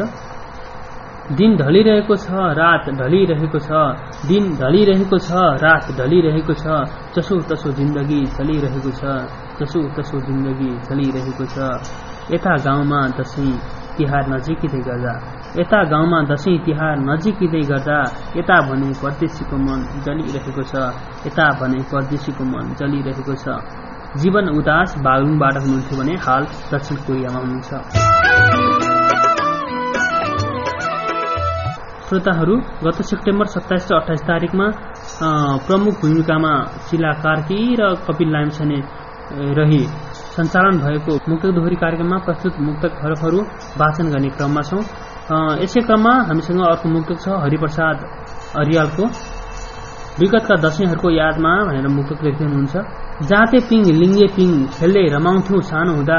दिन ढलिरहेको छ रात ढलिरहेको छ। दिन ढलिरहेको छ रात ढलिरहेको छ। जसो तसो जिन्दगी चलिरहेको छ। जसो तसो जिन्दगी चलिरहेको छ। यता गाउँमा दसैँ तिहार नजिकिँदै गर्दा यता गाउँमा दसैँ तिहार नजिकिँदै गर्दा यता भने परदेशीको मन जलिरहेको छ। यता भने परदेशीको मन जलिरहेको छ। जीवन उदास बागलुङबाट हुनुहुन्थ्यो भने हाल दक्षिण कोरियामा हुनुहुन्छ। श्रोताहरू गत सेप्टेम्बर सत्ताइस र अठाइस तारिकमा प्रमुख भूमिकामा शिला कार्की र कपिल लाइमसेने रही सञ्चालन भएको मुक्तक दोहोरी कार्यक्रममा प्रस्तुत मुक्तक हरफहरू वाचन गर्ने क्रममा छौँ। यसै क्रममा हामीसँग अर्को मुक्तक छ हरिप्रसाद अरियालको। विगतका दशैंहरूको यादमा भनेर मुक्तक लेख्दै हुनुहुन्छ। जाते पिङ लिङ्गे पिङ खेल्दै रमाउँथ्यौँ सानो हुँदा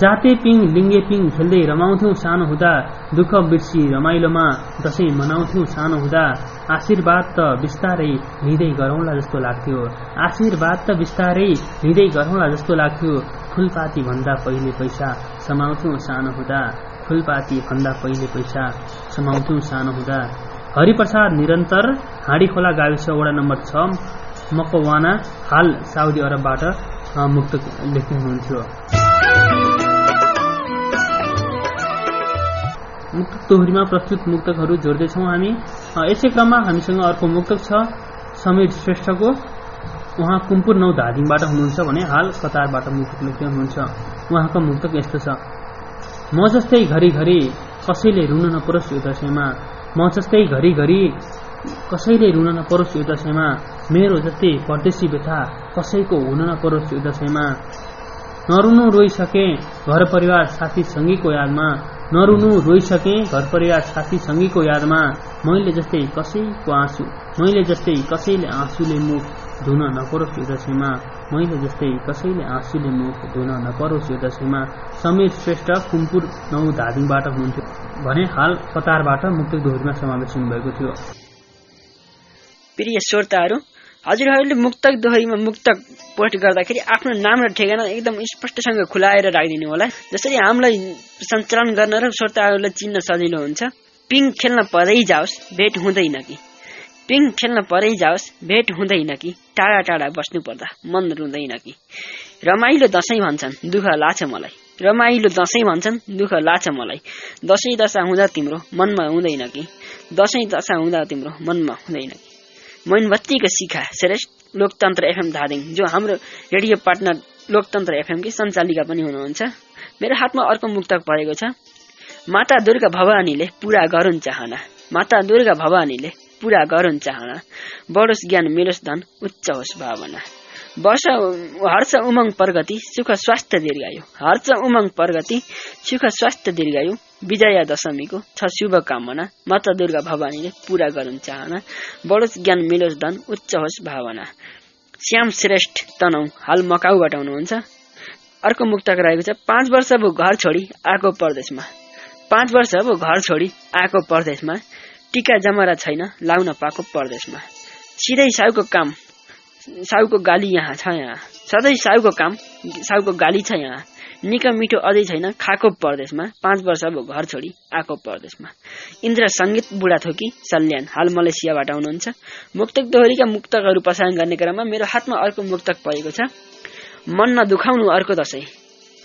जाते पिङ लिङ्गे पिङ खेल्दै रमाउँथ्यौँ सानो हुँदा दुःख बिर्सी रमाइलोमा दसैँ मनाउँथ्यौँ सानो हुँदा आशीर्वाद त बिस्तारै लिँदै गरौँला जस्तो लाग्थ्यो। आशीर्वाद त बिस्तारै लिँदै गरौँला जस्तो लाग्थ्यो। फुलपाती भन्दा पहिले पैसा समाउँथ्यौँ सानो हुँदा फुलपाती भन्दा पहिले पैसा समाउँथ्यौँ सानो हुँदा। हरिप्रसाद निरन्तर हाँडी खोला गाविस वडा नम्बर छ मकवाना हाल साउदी अरबबाट मुक्त लेख्दै हुनुहुन्थ्यो मुक्तक दोहोरीमा प्रस्तुत मुक्तकहरू जोड्दैछौँ हामी। यसै क्रममा हामीसँग अर्को मुक्तक छ समीर श्रेष्ठको। उहाँ कुम्पुर नौ धादिङबाट हुनुहुन्छ भने हाल कतारबाट मुक्तक लेख्दै हुनुहुन्छ। उहाँको मुक्तक यस्तो छ। म जस्तै घरिघरि कसैले रुन नपरोस् यो दशैँमा। म जस्तै घरिघरि कसैले रुन नपरोस् यो दशैँमा। मेरो जस्तै परदेशी व्यथा कसैको हुन नपरोस् यो दशैँमा। नरुनु रोइसके घर परिवार साथी सङ्गीको यादमा। नरुनु रोइसके घर परिवार साथी सङ्गीको यादमा मैले जस्तै कसैको आँसु मैले जस्तै कसैले आँसुले मुख धुन नपरोस् यो दशैँमा मैले जस्तै कसैले आँसुले मुख धुन नपरोस् यो दशैंमा समीर श्रेष्ठ कुम्पुर नौ धादिङबाट हुनुहुन्थ्यो भने हाल कतारबाट मुक्तक दोहोरीमा समावेश हुनुभएको थियो। प्रिय श्रोताहरू हजुरहरूले मुक्तक दोहोरीमा मुक्तक पोस्ट गर्दाखेरि आफ्नो नाम र ठेगाना एकदम स्पष्टसँग खुलाएर राखिदिनु होला जसरी हामीलाई सञ्चालन गर्न र श्रोताहरूलाई चिन्न सजिलो हुन्छ। पिङ खेल्न परै जाओस् भेट हुँदैन कि? पिङ खेल्न परै जाओस् भेट हुँदैन कि? टाढा टाढा बस्नु पर्दा मन रुँदैन कि? रमाइलो दसैँ भन्छन् दुःख लाछ मलाई। रमाइलो दसैँ भन्छन् दुःख लाछ मलाई। दसैँ दशा हुँदा तिम्रो मनमा हुँदैन कि? दसैँ दशा हुँदा तिम्रो मनमा हुँदैन कि? मैनबत्तीको शिखा श्रेष्ठ लोकतन्त्र एफएम धादिङ जो हाम्रो रेडियो पार्टनर लोकतन्त्र एफएमकी सञ्चालिका पनि हुनुहुन्छ। मेरो हातमा अर्को मुक्तक परेको छ। माता दुर्गा भवानीले पूरा गरून् चाहना। माता दुर्गा भवानीले पूरा गरून् चाहना। बढोस् ज्ञान मिलोस् धन उच्च होस् भावना। वर्ष हर्ष उमङ प्रगति सुख स्वास्थ्य दीर्घायु। हर्ष उमङ प्रगति सुख स्वास्थ्य दीर्घायु। विजया दशमीको छ शुभकामना। माता दुर्गा भवानीले पूरा गरून् चाहना। बढोस् ज्ञान मिलोस् धन उच्च होस् भावना। श्याम श्रेष्ठ तनौ हाल मकाउबाट हुनुहुन्छ अर्को मुक्तक रहेको छ पाँच वर्ष अब घर छोडी आएको परदेशमा। पाँच वर्ष अब घर छोडी आएको परदेशमा। टिका जमरा छैन लाउन पाएको परदेशमा। सिधै साउको काम साउको गाली यहाँ छ यहाँ। सधैँ साउको काम साउको गाली छ यहाँ। निका मिठो अझै छैन। खाएको परदेशमा पाँच वर्ष अब घर छोडी आएको परदेशमा। इन्द्र सङ्गीत बुढाथोकी सल्यान हाल मलेसियाबाट आउनुहुन्छ। मुक्तक दोहोरीका मुक्तकहरू प्रसारण गर्ने क्रममा मेरो हातमा अर्को मुक्तक परेको छ। मन नदुखाउनु अर्को दसैँ।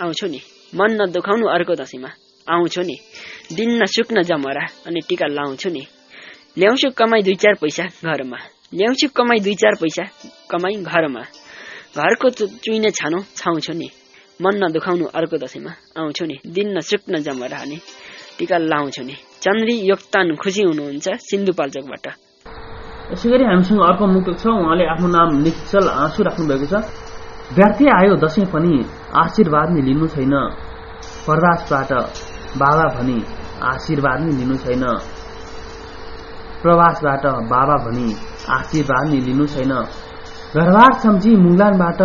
आउँछु नि। मन नदुखाउनु अर्को दसैँमा। आउँछु नि। दिन सुक्न जमरा अनि टिका लाउँछु नि। ल्याउँछु कमाई दुई चार पैसा घरमा। ल्याउँछु कमाई दुई चार पैसा कमाई घरमा। घरको चुइने छानो छाउँछु नि। मन नदुखाउनु अर्को दशैंमा आउँछु नि। दिन नसुक्न जमरा नि। टिका लाउँछु नि। चन्द्री योगदान खुसी हुनुहुन्छ सिन्धुपाल्चोकबाट। यसै गरी हामीसँग अर्को मुक्त छ। उहाँले आफ्नो नाम निश्चल आँसु राख्नु भएको छ। व्यर्थी आयो दसैँ पनि आशीर्वाद नि लिनु छैन। प्रवासबाट बाबा भनी आशीर्वाद नि लिनु छैन। प्रवासबाट बाबा भनी आशीर्वाद नि लिनु छैन। घरबार सम्झी मुङ्लानबाट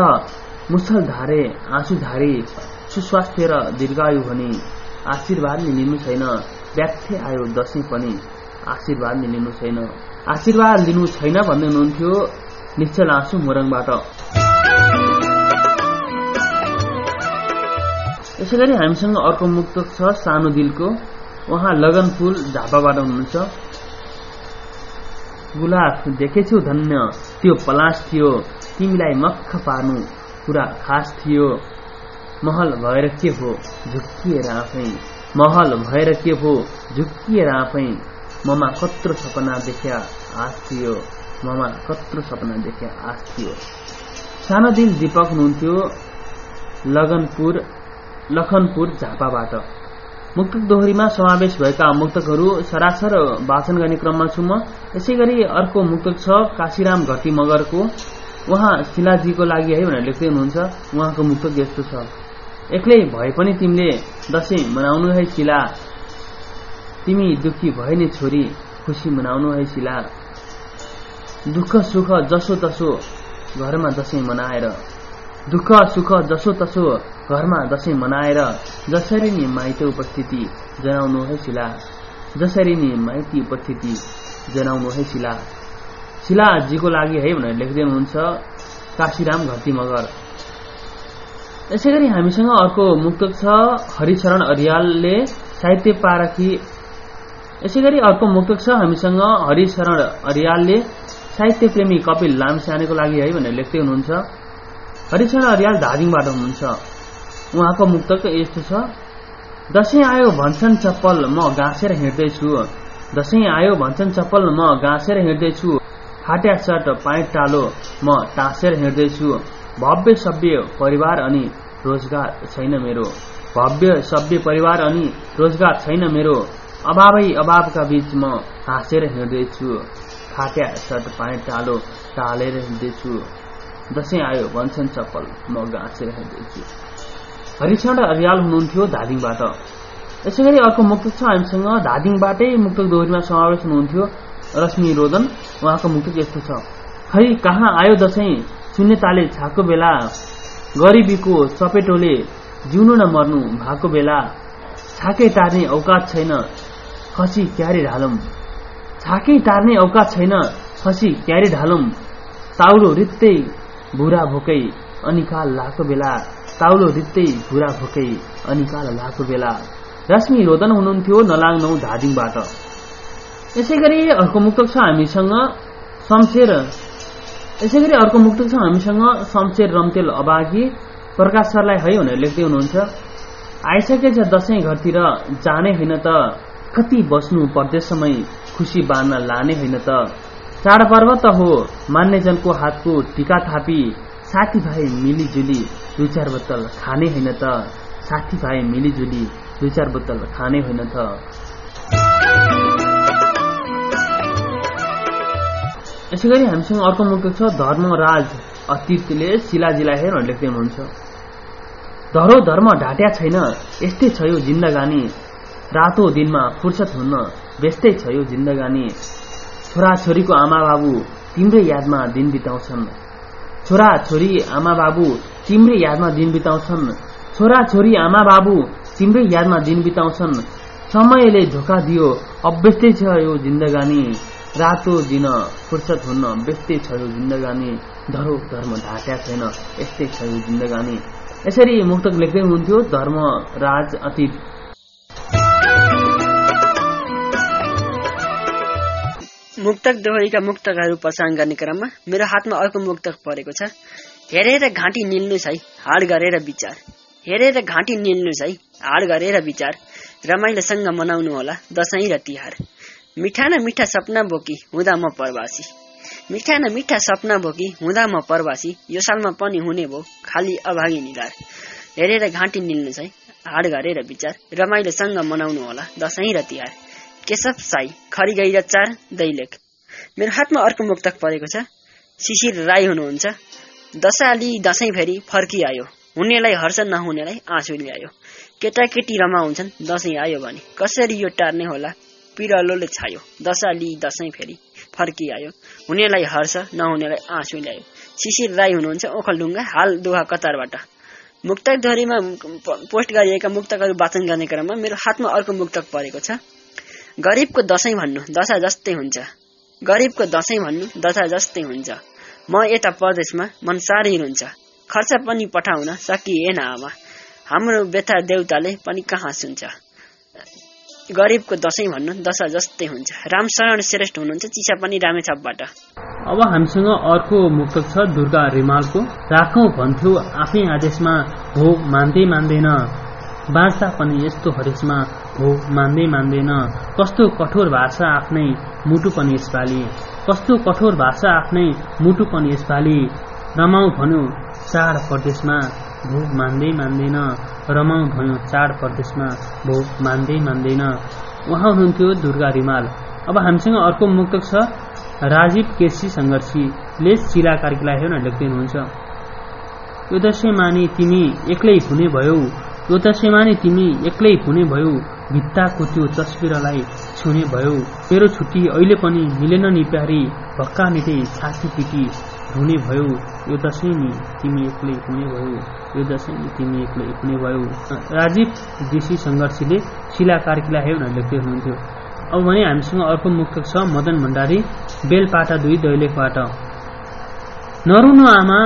मुसल धारे आँसु धारे सुस्वास्थ्य र दीर्घायु भनी आशीर्वाद नि लिनु छैन। व्याख्या आयो दसैँ पनि आशीर्वाद नि लिनु छैन। आशीर्वाद लिनु छैन भन्दै हुनुहुन्थ्यो निश्चल आँसु मोरङबाट। यसै गरी हामीसँग अर्को मुक्त छ सानो दिलको। उहाँ लगन फुल झापाबाट हुनुहुन्छ। गुलाब देखेछु धन्य। त्यो पलास थियो। तिमीलाई मक्ख पार्नु। कुरा खास थियो। महल भएर के हो? झुक्किएर आफै महल भएर के हो? झुक्किएर आफै ममा कत्रो सपना देख्या आश थियो। ममा कत्रो सपना देख्या आश थियो। सानो दिन दीपक हुनुहुन्थ्यो लगनपुर लखनपुर झापाबाट। मुक्तक दोहोरीमा समावेश भएका मुक्तकहरू सरासर वाचन गर्ने क्रममा छु म। यसै गरी अर्को मुक्तक छ काशीराम घटी मगरको उहाँ शिलाजीको लागि है भनेर लेख्दै हुनुहुन्छ उहाँको मुक्तक यस्तो छ। एक्लै भए पनि तिमीले दसैँ मनाउनु है शिला। तिमी दुखी भए नि छोरी खुसी मनाउनु है शिला। दुःख सुख जसो तसो घरमा दसैँ मनाएर। दुःख सुख जसो तसो घरमा दसैँ मनाएर जसरी नि माइत उपस्थिति जनाउनु है शिला। जसरी नि माइती उपस्थिति जनाउनु है शिला। शिलाजीको लागि है भनेर लेख्दै हुनुहुन्छ काशीराम घटी मगर यसै गरी हामीसँग अर्को मुक्तक छ हरिचरण अरियालले साहित्य पारखी। यसै गरी अर्को मुक्तक छ हामीसँग हरिशरण अरियालले साहित्य प्रेमी कपिल लामसानेको लागि है भनेर लेख्दै हुनुहुन्छ। हरिशरण अरियाल धादिङबाट हुनुहुन्छ। उहाँको मुक्तक यस्तो छ दसैँ आयो भन्छन् चप्पल म गाँसेर हिँड्दैछु। दसैँ आयो भन्छन् चप्पल म गाँसेर हिँड्दैछु। फाट्या सर्ट पाइट टालो म टाँसेर हिँड्दैछु। भव्य सभ्य परिवार अनि रोजगार छैन मेरो। भव्य सभ्य परिवार अनि रोजगार छैन मेरो। अभावै अभावका बीच म हाँसेर हिँड्दैछु। फाट्या सर्ट पाइट टालो टालेर हिँड्दैछु। दसैँ आयो भन्छन् चप्पल। म गाँसेर हिँड्दैछु। हरिचरण अरियाल हुनुहुन्थ्यो धादिङबाट। यसै गरी अर्को मुक्तक छ हामीसँग। धादिङबाटै मुक्तक दोहोरीमा समावेश हुनुहुन्थ्यो। रश्मि रोदन उहाँको मुक्तक यस्तो छ। खै कहाँ आयो दसैँ? शून्यताले छाको बेला गरिबीको चपेटोले जिउनु न मर्नु भएको बेला छाकै टार्ने औकात छैन खसी क्यारे ढालौं छाकै टार्ने औकात छैन खसी क्यारे ढालौं ताउलो रित्तै भुरा भोकै अनिकाल लाको बेला। ताउलो रित्तै भुरा भोकै अनिकाल लाको बेला। रश्मि रोदन हुनुहुन्थ्यो नलाग्नौ धादिङबाट। यसै गरी अर्को मुक्तक छ हामीसँग शमशेर। यसै गरी अर्को मुक्तक छ हामीसँग शमशेर रम्तेल अबागी। प्रकाश सरलाई है भनेर लेख्दै हुनुहुन्छ। आइसकेछ दसैँ घरतिर जाने होइन त कति बस्नु परदेशमै खुसी बाँड्न लाने होइन त। चाडपर्व त हो मान्यजनको हातको टिका थापी साथीभाइ मिलिजुली दुई चार बोतल खाने होइन त। साथीभाइ मिलिजुली दुई चार बोतल खाने होइन त। यसै गरी हामीसँग अर्को मुक्त छ धर्मराज अतीतले शिलाजीलाई हेर लेख्दै हुनुहुन्छ। धरो धर्म ढाट्या छैन यस्तै छ यो जिन्दगानी। रातो दिनमा फुर्सद हुन्न व्यस्तै छ यो जिन्दगानी। छोराछोरीको आमा बाबु तिम्रै यादमा दिन बिताउँछन्। छोरा छोरी आमा बाबु तिम्रै यादमा दिन बिताउँछन्। छोरा छोरी आमा बाबु तिम्रै यादमा दिन बिताउँछन्। समयले धोका दियो अभ्यस्तै छ यो जिन्दगानी। रातो दिन फुर्सद हुन्न व्यस्तै छ यो जिन्दगानी धरो धर्म ढाट्या छैन यस्तै छ यो जिन्दगानी। यसरी मुक्तक लेख्दै हुनुहुन्थ्यो धर्म राज अतीत। मुक्तक दोहोरीका मुक्तकहरू पछाण गर्ने क्रममा मेरो हातमा अर्को मुक्तक परेको छ। हेरेर घाँटी निल्नुहोस् है हाड गरेर विचार। हेरेर घाँटी निल्नुहोस् है हाड गरेर विचार। रमाइलोसँग मनाउनु होला दसैँ र तिहार। मिठा न मिठा सपना बोकी हुँदा म परवासी। मिठा न मिठा सपना बोकी हुँदा म परवासी। यो सालमा पनि हुने भो खाली अभागी निधार। हेरेर घाँटी निल्नुहोस् है हाड गरेर विचार। रमाइलोसँग मनाउनु होला दसैँ र तिहार। केशव साई खरी गई र चार दैलेख मेरो हातमा अर्को मुक्तक परेको छ। शिशिर राई हुनुहुन्छ। दशाली दसैँ फेरि फर्किआयो। हुनेलाई हर्ष नहुनेलाई आँसु ल्यायो। केटाकेटी रमाउँछन् दसैँ आयो भने। कसरी यो टार्ने होला? पिरलोले छायो। दशाली दसैँ फेरि। फर्किआयो हुनेलाई हर्ष नहुनेलाई आँसु ल्यायो। शिशिर राई हुनुहुन्छ ओखलढुङ्गा हाल दोहा कतारबाट। मुक्तक धरीमा पोस्ट गरिएका मुक्तकहरू वाचन गर्ने क्रममा मेरो हातमा अर्को मुक्तक परेको छ। गरिबको दसैँ भन्नु दशा जस्तै हुन्छ। गरिबको दसैँ भन्नु दशा जस्तै हुन्छ। म यता परदेशमा मन साह्रै रुन्छ। खर्च पनि पठाउन सकिएन आमा। हाम्रो व्यथा देउताले पनि कहाँ सुन्छ? गरिबको दसैँ भन्नु दशा जस्तै हुन्छ। रामशरण श्रेष्ठ हुनुहुन्छ चिसा पनि रामेछापबाट। अब हामीसँग अर्को मुक्तक छ दुर्गा रिमालको। राखौं भन्थ्यो आफै आदेशमा हो मान्दै मान्दैन। बाँच्दा पनि यस्तो हरेसमा हो मान्दै मान्दैन। कस्तो कठोर भाषा आफ्नै मुटु पनि यसपालि। कस्तो कठोर भाषा आफ्नै मुटु पनि यसपालि। रमाउ भन्यो चाड परदेशमा भो मान्दै मान्दैन। रमाउ भयो चाड परदेशमा भो मान्दै मान्दैन। उहाँ हुनुहुन्थ्यो दुर्गा रिमाल। अब हामीसँग अर्को मुक्तक छ राजीव केसी सङ्घर्षीले शिला कार्कीलाई हेर्न लेख्दै हुनुहुन्छ यो दशैँ मानि तिमी एक्लै हुने भयौ। यो दशैँमा नि तिमी एक्लै हुने भयौ। भित्ताको त्यो तस्विरलाई छुने भयौ। तेरो छुट्टी अहिले पनि मिलेन नि प्यारी। भक्का निटै छाती पिटी हुने भयो। यो दसैँ नि तिमी एक्लै हुने भयो। यो दसैँ नि तिमी एक्लै हुने भयो। राजीव देशी सङ्घर्षीले शिला कार्कीलाई हेर्न लेख्दै हुनुहुन्थ्यो। अब भने हामीसँग अर्को मुक्तक छ मदन भण्डारी बेलपाटा दुई दैलेखबाट। नरुनु आमा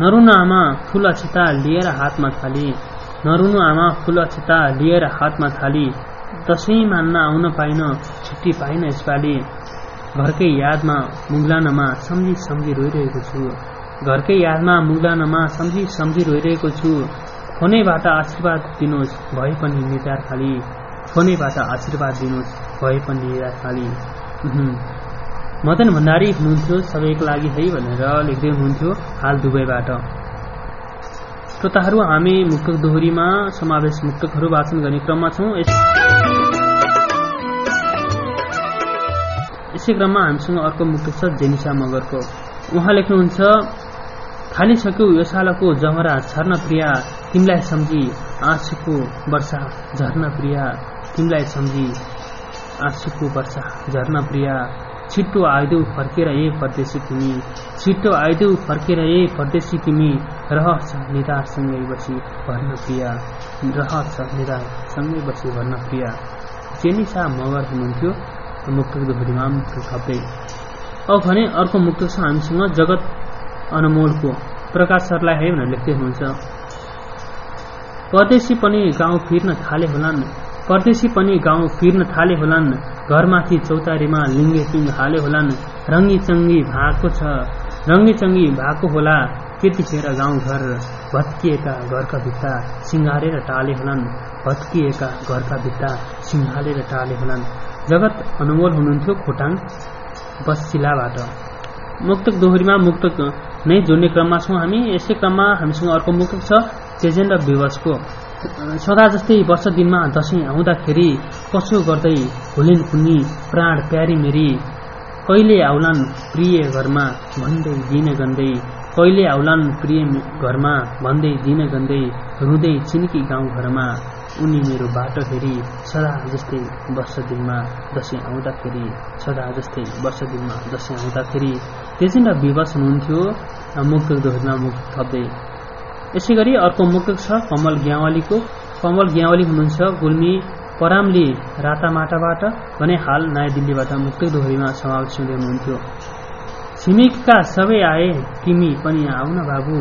नरुनु आमा फुल अक्षता लिएर हातमा थाली। नरुनु आमा फुल अक्षता लिएर हातमा थाली। दसैँ मान्न आउन पाइन छुट्टी पाइन यसपालि। घरकै यादमा मुगलानमा सम्झी सम्झी रोइरहेको छु। घरकै यादमा मुगलानमा सम्झी सम्झी रोइरहेको छु। फोनैबाट आशीर्वाद दिनुहोस् भए पनि निधार खाली। फोनैबाट आशीर्वाद दिनुहोस् भए पनि निधार खाली। मदन भण्डारी हुनुहुन्थ्यो सबैको लागि है भनेर लेख्दै हुनुहुन्थ्यो हाल दुबईबाट। श्रोताहरू हामी मुक्तक दोहोरीमा समावेश मुक्तकहरू वाचन गर्ने क्रममा छौँ। यसै क्रममा हामीसँग अर्को मुक्तक छ जेनिसा मगरको। उहाँ लेख्नुहुन्छ थालिसक्यौ यो सालको जमरा छर्न प्रिया तिमीलाई सम्झी आँसुको वर्षा झर्न प्रिया तिमीलाई सम्झी आँसुको वर्षा झर्न प्रिया। छिट्टो आइदेऊ फर्केर ए परदेशी तिमी छिट्टो आइदेऊ फर्केर ए परदेशी तिमी रहछ निधारसँगै बसी भर्न प्रिया रहछ निधारसँगै बसी भर्न प्रिया। जेनिसा मगर हुनुहुन्थ्यो। मुक्तक दोहोरीमा थप्दै अब भने अर्को मुक्त छ हामीसँग जगत अनमोलको। प्रकाश सरलाई है भनेर लेख्दै हुनुहुन्छ। परदेशी पनि गाउँ फिर्न थाले होलान्। परदेशी पनि गाउँ फिर्न थाले होलान्। घरमाथि चौतारीमा लिङ्गे पिङ हाले होलान्। रङ्गी चङ्गी भएको छ। रङ्गी चङ्गी भएको होला। त्यतिखेर गाउँघर भत्किएका घरका भित्ता सिङ्गारेर टाले होलान्। भत्किएका घरका भित्ता सिङ्गालेर टाले होलान्। जगत अनमोल हुनुहुन्थ्यो खोटाङ बसिलाबाट। मुक्तक दोहोरीमा मुक्तक नै जोड्ने क्रममा छौँ हामी। यसै क्रममा हामीसँग अर्को मुक्तक छ चेजेन र विवशको। सदा जस्तै वर्ष दिनमा दसैँ आउँदाखेरि कसो गर्दै भुलिन् कुनी प्राण प्यारी मेरी। कहिले आउलान् प्रिय घरमा भन्दै दिन गन्दै। कहिले आउलान् प्रिय घरमा भन्दै दिन गन्दै। रुँदै चिन्की गाउँ घरमा। उनी मेरो बाटो फेरि सदा जस्तै वर्ष दिनमा दसैँ आउँदाखेरि सदा जस्तै वर्ष दिनमा दसैँ आउँदाखेरि त्यसै विवश हुनुहुन्थ्यो मुक्तक दोहोरीमा मुक्त थप्दै। यसै गरी अर्को मुक्तक छ कमल ग्यावालीको। कमल ग्यावाली हुनुहुन्छ गुल्मी परामली रातामाटाबाट भने हाल नयाँ दिल्लीबाट मुक्तक दोहोरीमा समावेश हुँदै हुनुहुन्थ्यो। छिमेकका सबै आए तिमी पनि आउन बाबु।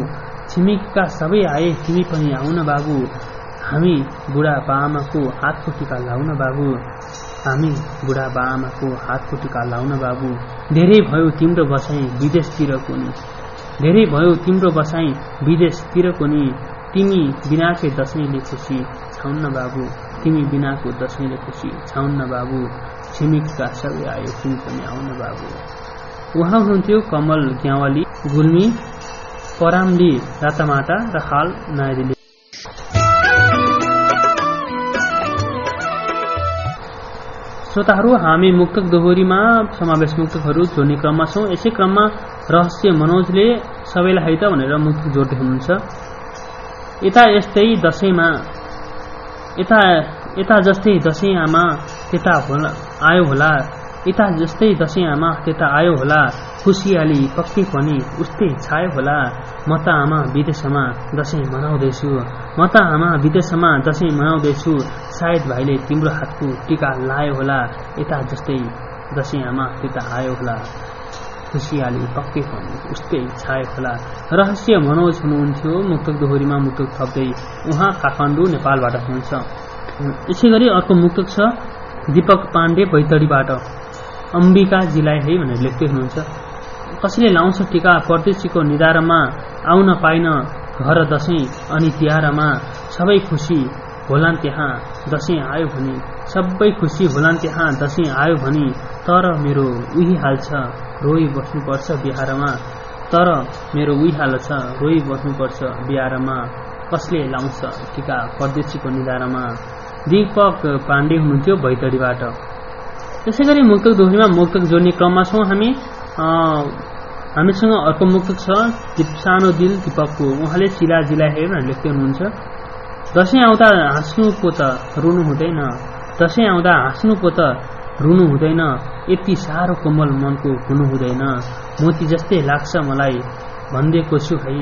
छिमेकका सबै आए तिमी पनि आउन बाबु। हामी बुढा बाआमाको हातको टिका लाउन बाबु। हामी बुढा बाआमाको हातको टिका लाउन बाबु। धेरै भयो तिम्रो बसाइ विदेशतिरको नि धेरै भयो तिम्रो बसाइ विदेशतिरको नि तिमी बिनाकै दसैँले खुसी छाउन्न बाबु। तिमी बिनाको दसैँले खुसी छाउन्न बाबु। छिमेकका सबै आयो तिमी पनि आउन बाबु। उहाँ हुनुहुन्थ्यो कमल ग्यावाली गुल्मी परामली रातामाटा र हाल नयाँ दिल्ली श्रोताहरू हामी मुक्तक दोहोरीमा समावेश मुक्तकहरू जोड्ने क्रममा छौँ। यसै क्रममा रहस्य मनोजले सबैलाई है त भनेर मुक्तक जोड्दै हुनुहुन्छ। यता यस्तै दसैँमा यता यता जस्तै दसैँ आमा त्यता होला आयो होला। यता जस्तै दसैँ आमा त्यता आयो होला। खुसियाली पक्कै पनि उस्तै छायो होला। म त आमा विदेशमा दसैँ मनाउँदैछु। म त आमा विदेशमा दसैँ मनाउँदैछु। सायद भाइले तिम्रो हातको टिका लायो होला। यता जस्तै दसैँ आमा त्यता आयो होला। खुसियाली पक्कै पनि उस्तै छायो होला। रहस्य मनोज हुनुहुन्थ्यो। मुक्तक दोहोरीमा मुक्तक थप्दै उहाँ काठमाडौँ नेपालबाट हुनुहुन्छ। यसै गरी अर्को मुक्तक छ। दीपक पाण्डे बैतडीबाट अम्बिकाजीलाई है भनेर लेख्दै हुनुहुन्छ। कसैले लाउँछ टिका परदेशीको निधारमा आउन पाइन घर दसैँ अनि तिहारमा सबै खुसी होलान् त्यहाँ दसैँ आयो भने सबै खुसी होलान् त्यहाँ दसैँ आयो भने तर मेरो उही हाल छ रोइ बस्नुपर्छ बिहारमा। तर मेरो उही हाल छ रोइ बस्नुपर्छ बिहारमा। कसले लाउँछ टिका परदेशीको निधारमा? दीपक पाण्डे हुनुहुन्थ्यो भैतडीबाट त्यसै गरी मुक्तक दोहोरीमा मुक्तक जोड्ने क्रममा छौँ हामी। हामीसँग अर्को मुक्तक छ सानो दिल दिपकको। उहाँले चिला जिला हेर भनेर लेख्दै हुनुहुन्छ दसैँ आउँदा हाँस्नु पो त रुनु हुँदैन। दसैँ आउँदा हाँस्नु पो त रुनु हुँदैन। यति साह्रो कोमल मनको हुनु हुँदैन। मोती जस्तै लाग्छ मलाई भनिदिएको छु है।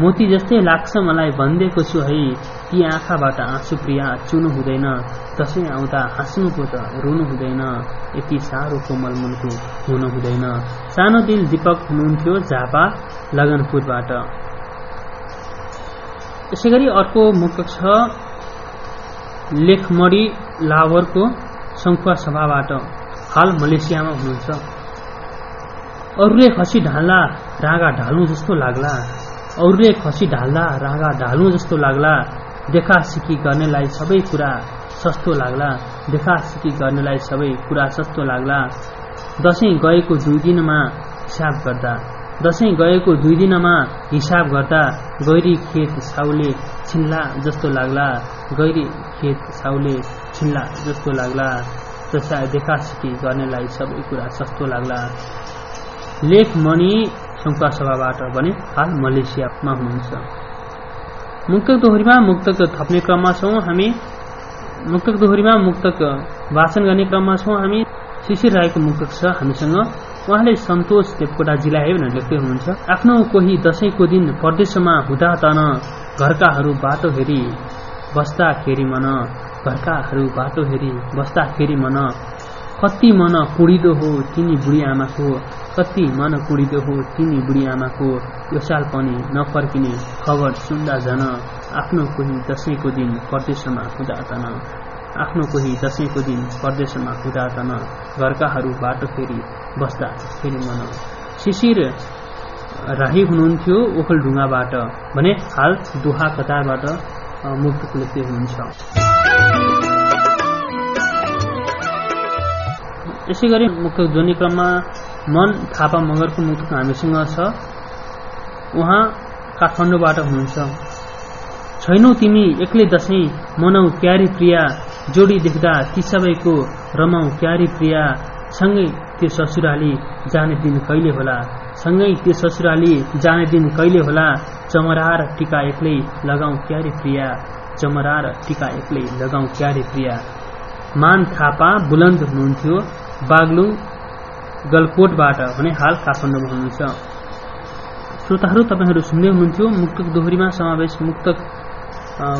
मोती जस्तै लाग्छ मलाई भनिदिएको छु है ती आँखाबाट आँसु प्रिया चुनु हुँदैन दसैँ आउँदा हाँस्नु पो त रुनु हुँदैन यति साह्रो कोमल मनको हुनु हुँदैन। सानो दिल दीपक हुनुहुन्थ्यो झापा लगनपुरबाट। यसै गरी अर्को मुक्त छ लेखमडी लावरको शङ्खुवा सभाबाट। हाल मलेसियामा हुनुहुन्छ। अरूले खसी ढाल्दा रागा ढाल्नु जस्तो लाग्ला। अरूले खसी ढाल्दा रागा ढाल्नु जस्तो लाग्ला देखा सिकी गर्नेलाई सबै कुरा सस्तो लाग्ला देखा सिकी गर्नेलाई सबै कुरा सस्तो लाग्ला। दसैँ गएको दुई दिनमा हिसाब गर्दा दसैँ गएको दुई दिनमा हिसाब गर्दा गैरी खेत साउले छिन्ला जस्तो लाग्ला गैरी खेत साउले छिन्ला जस्तो लाग्ला देखा सिकी गर्नेलाई सबै कुरा सस्तो लाग्ला। लेख मणि शङ्का सभाबाट भने हाल मलेसियामा हुनुहुन्छ। मुक्तक दोहोरीमा मुक्तक थप्ने क्रममा छौँ हामी। मुक्तक दोहोरीमा मुक्तक वाचन गर्ने क्रममा छौँ हामी। शिशिर राईको मुक्तक छ हामीसँग। उहाँले सन्तोष देवकोटाजीलाई भनेर लेख्दै हुनुहुन्छ। आफ्नो कोही दसैँको दिन परदेशमा हुँदा तन घरकाहरू बाटो हेरी बस्दाखेरि मन। घरकाहरू बाटो हेरी बस्दाखेरि मन। कति मन कुडिदो हो तिनी बुढी आमाको कति मन कुडिदो हो तिनी बुढी आमाको यो साल पनि नफर्किने खबर सुन्दा झन आफ्नो कोही दसैँको दिन परदेशमा हुँदा तन आफ्नो कोही दसैँको दिन परदेशमा हुँदा तन घरकाहरू बाटो फेरि बस्दा फेरि मन। शिशिर राही हुनुहुन्थ्यो ओखलढुङ्गाबाट भने हाल दोहा कतारबाट मुक्त लेख्दै हुनुहुन्छ। यसै गरी मुक्त ध्वनि क्रममा मन थापा मगरको मुक्त हामीसँग छ। उहाँ काठमाडौँबाट हुनुहुन्छ। छैनौ तिमी एक्लै दसैँ मनाउ क्यारी प्रिया जोडी देख्दा ती सबैको रमाउ क्यारी प्रिया। सँगै त्यो ससुराली जाने दिन कहिले होला? सँगै त्यो ससुराली जाने दिन कहिले होला? चमरार टिका एक्लै लगाउ क्यारी प्रिया। चमरार टिका एक्लै लगाउ क्यारी प्रिया। मान थापा बुलन्द हुनुहुन्थ्यो। बागलुङ गलकोटबाट भने हाल काठमाडौँमा हुनुहुन्छ श्रोताहरू तपाईँहरू सुन्दै हुनुहुन्थ्यो मुक्तक दोहोरीमा समावेश मुक्तक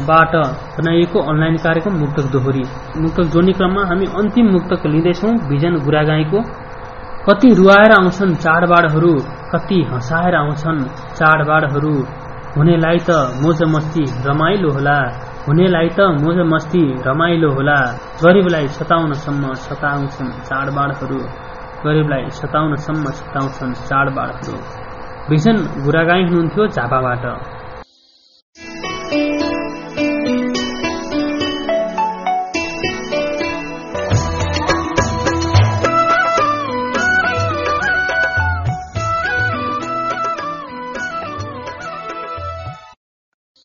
बाट बनाइएको अनलाइन कार्यक्रम मुक्तक दोहोरी। मुक्तक जोड्ने क्रममा हामी अन्तिम मुक्तक लिँदैछौँ भिजन गुरागाईको कति रुवाएर आउँछन् चाडबाडहरू कति हँसाएर आउँछन् चाडबाडहरू हुनेलाई त मोज मस्ती रमाइलो होला। हुनेलाई त मोज मस्ती रमाइलो होला। गरिबलाई सताउनसम्म सताउँछन् चाडबाडहरू। गरिबलाई सताउनसम्म सताउँछन् चाडबाडहरू। भिजन गुरागाई हुनुहुन्थ्यो झापाबाट।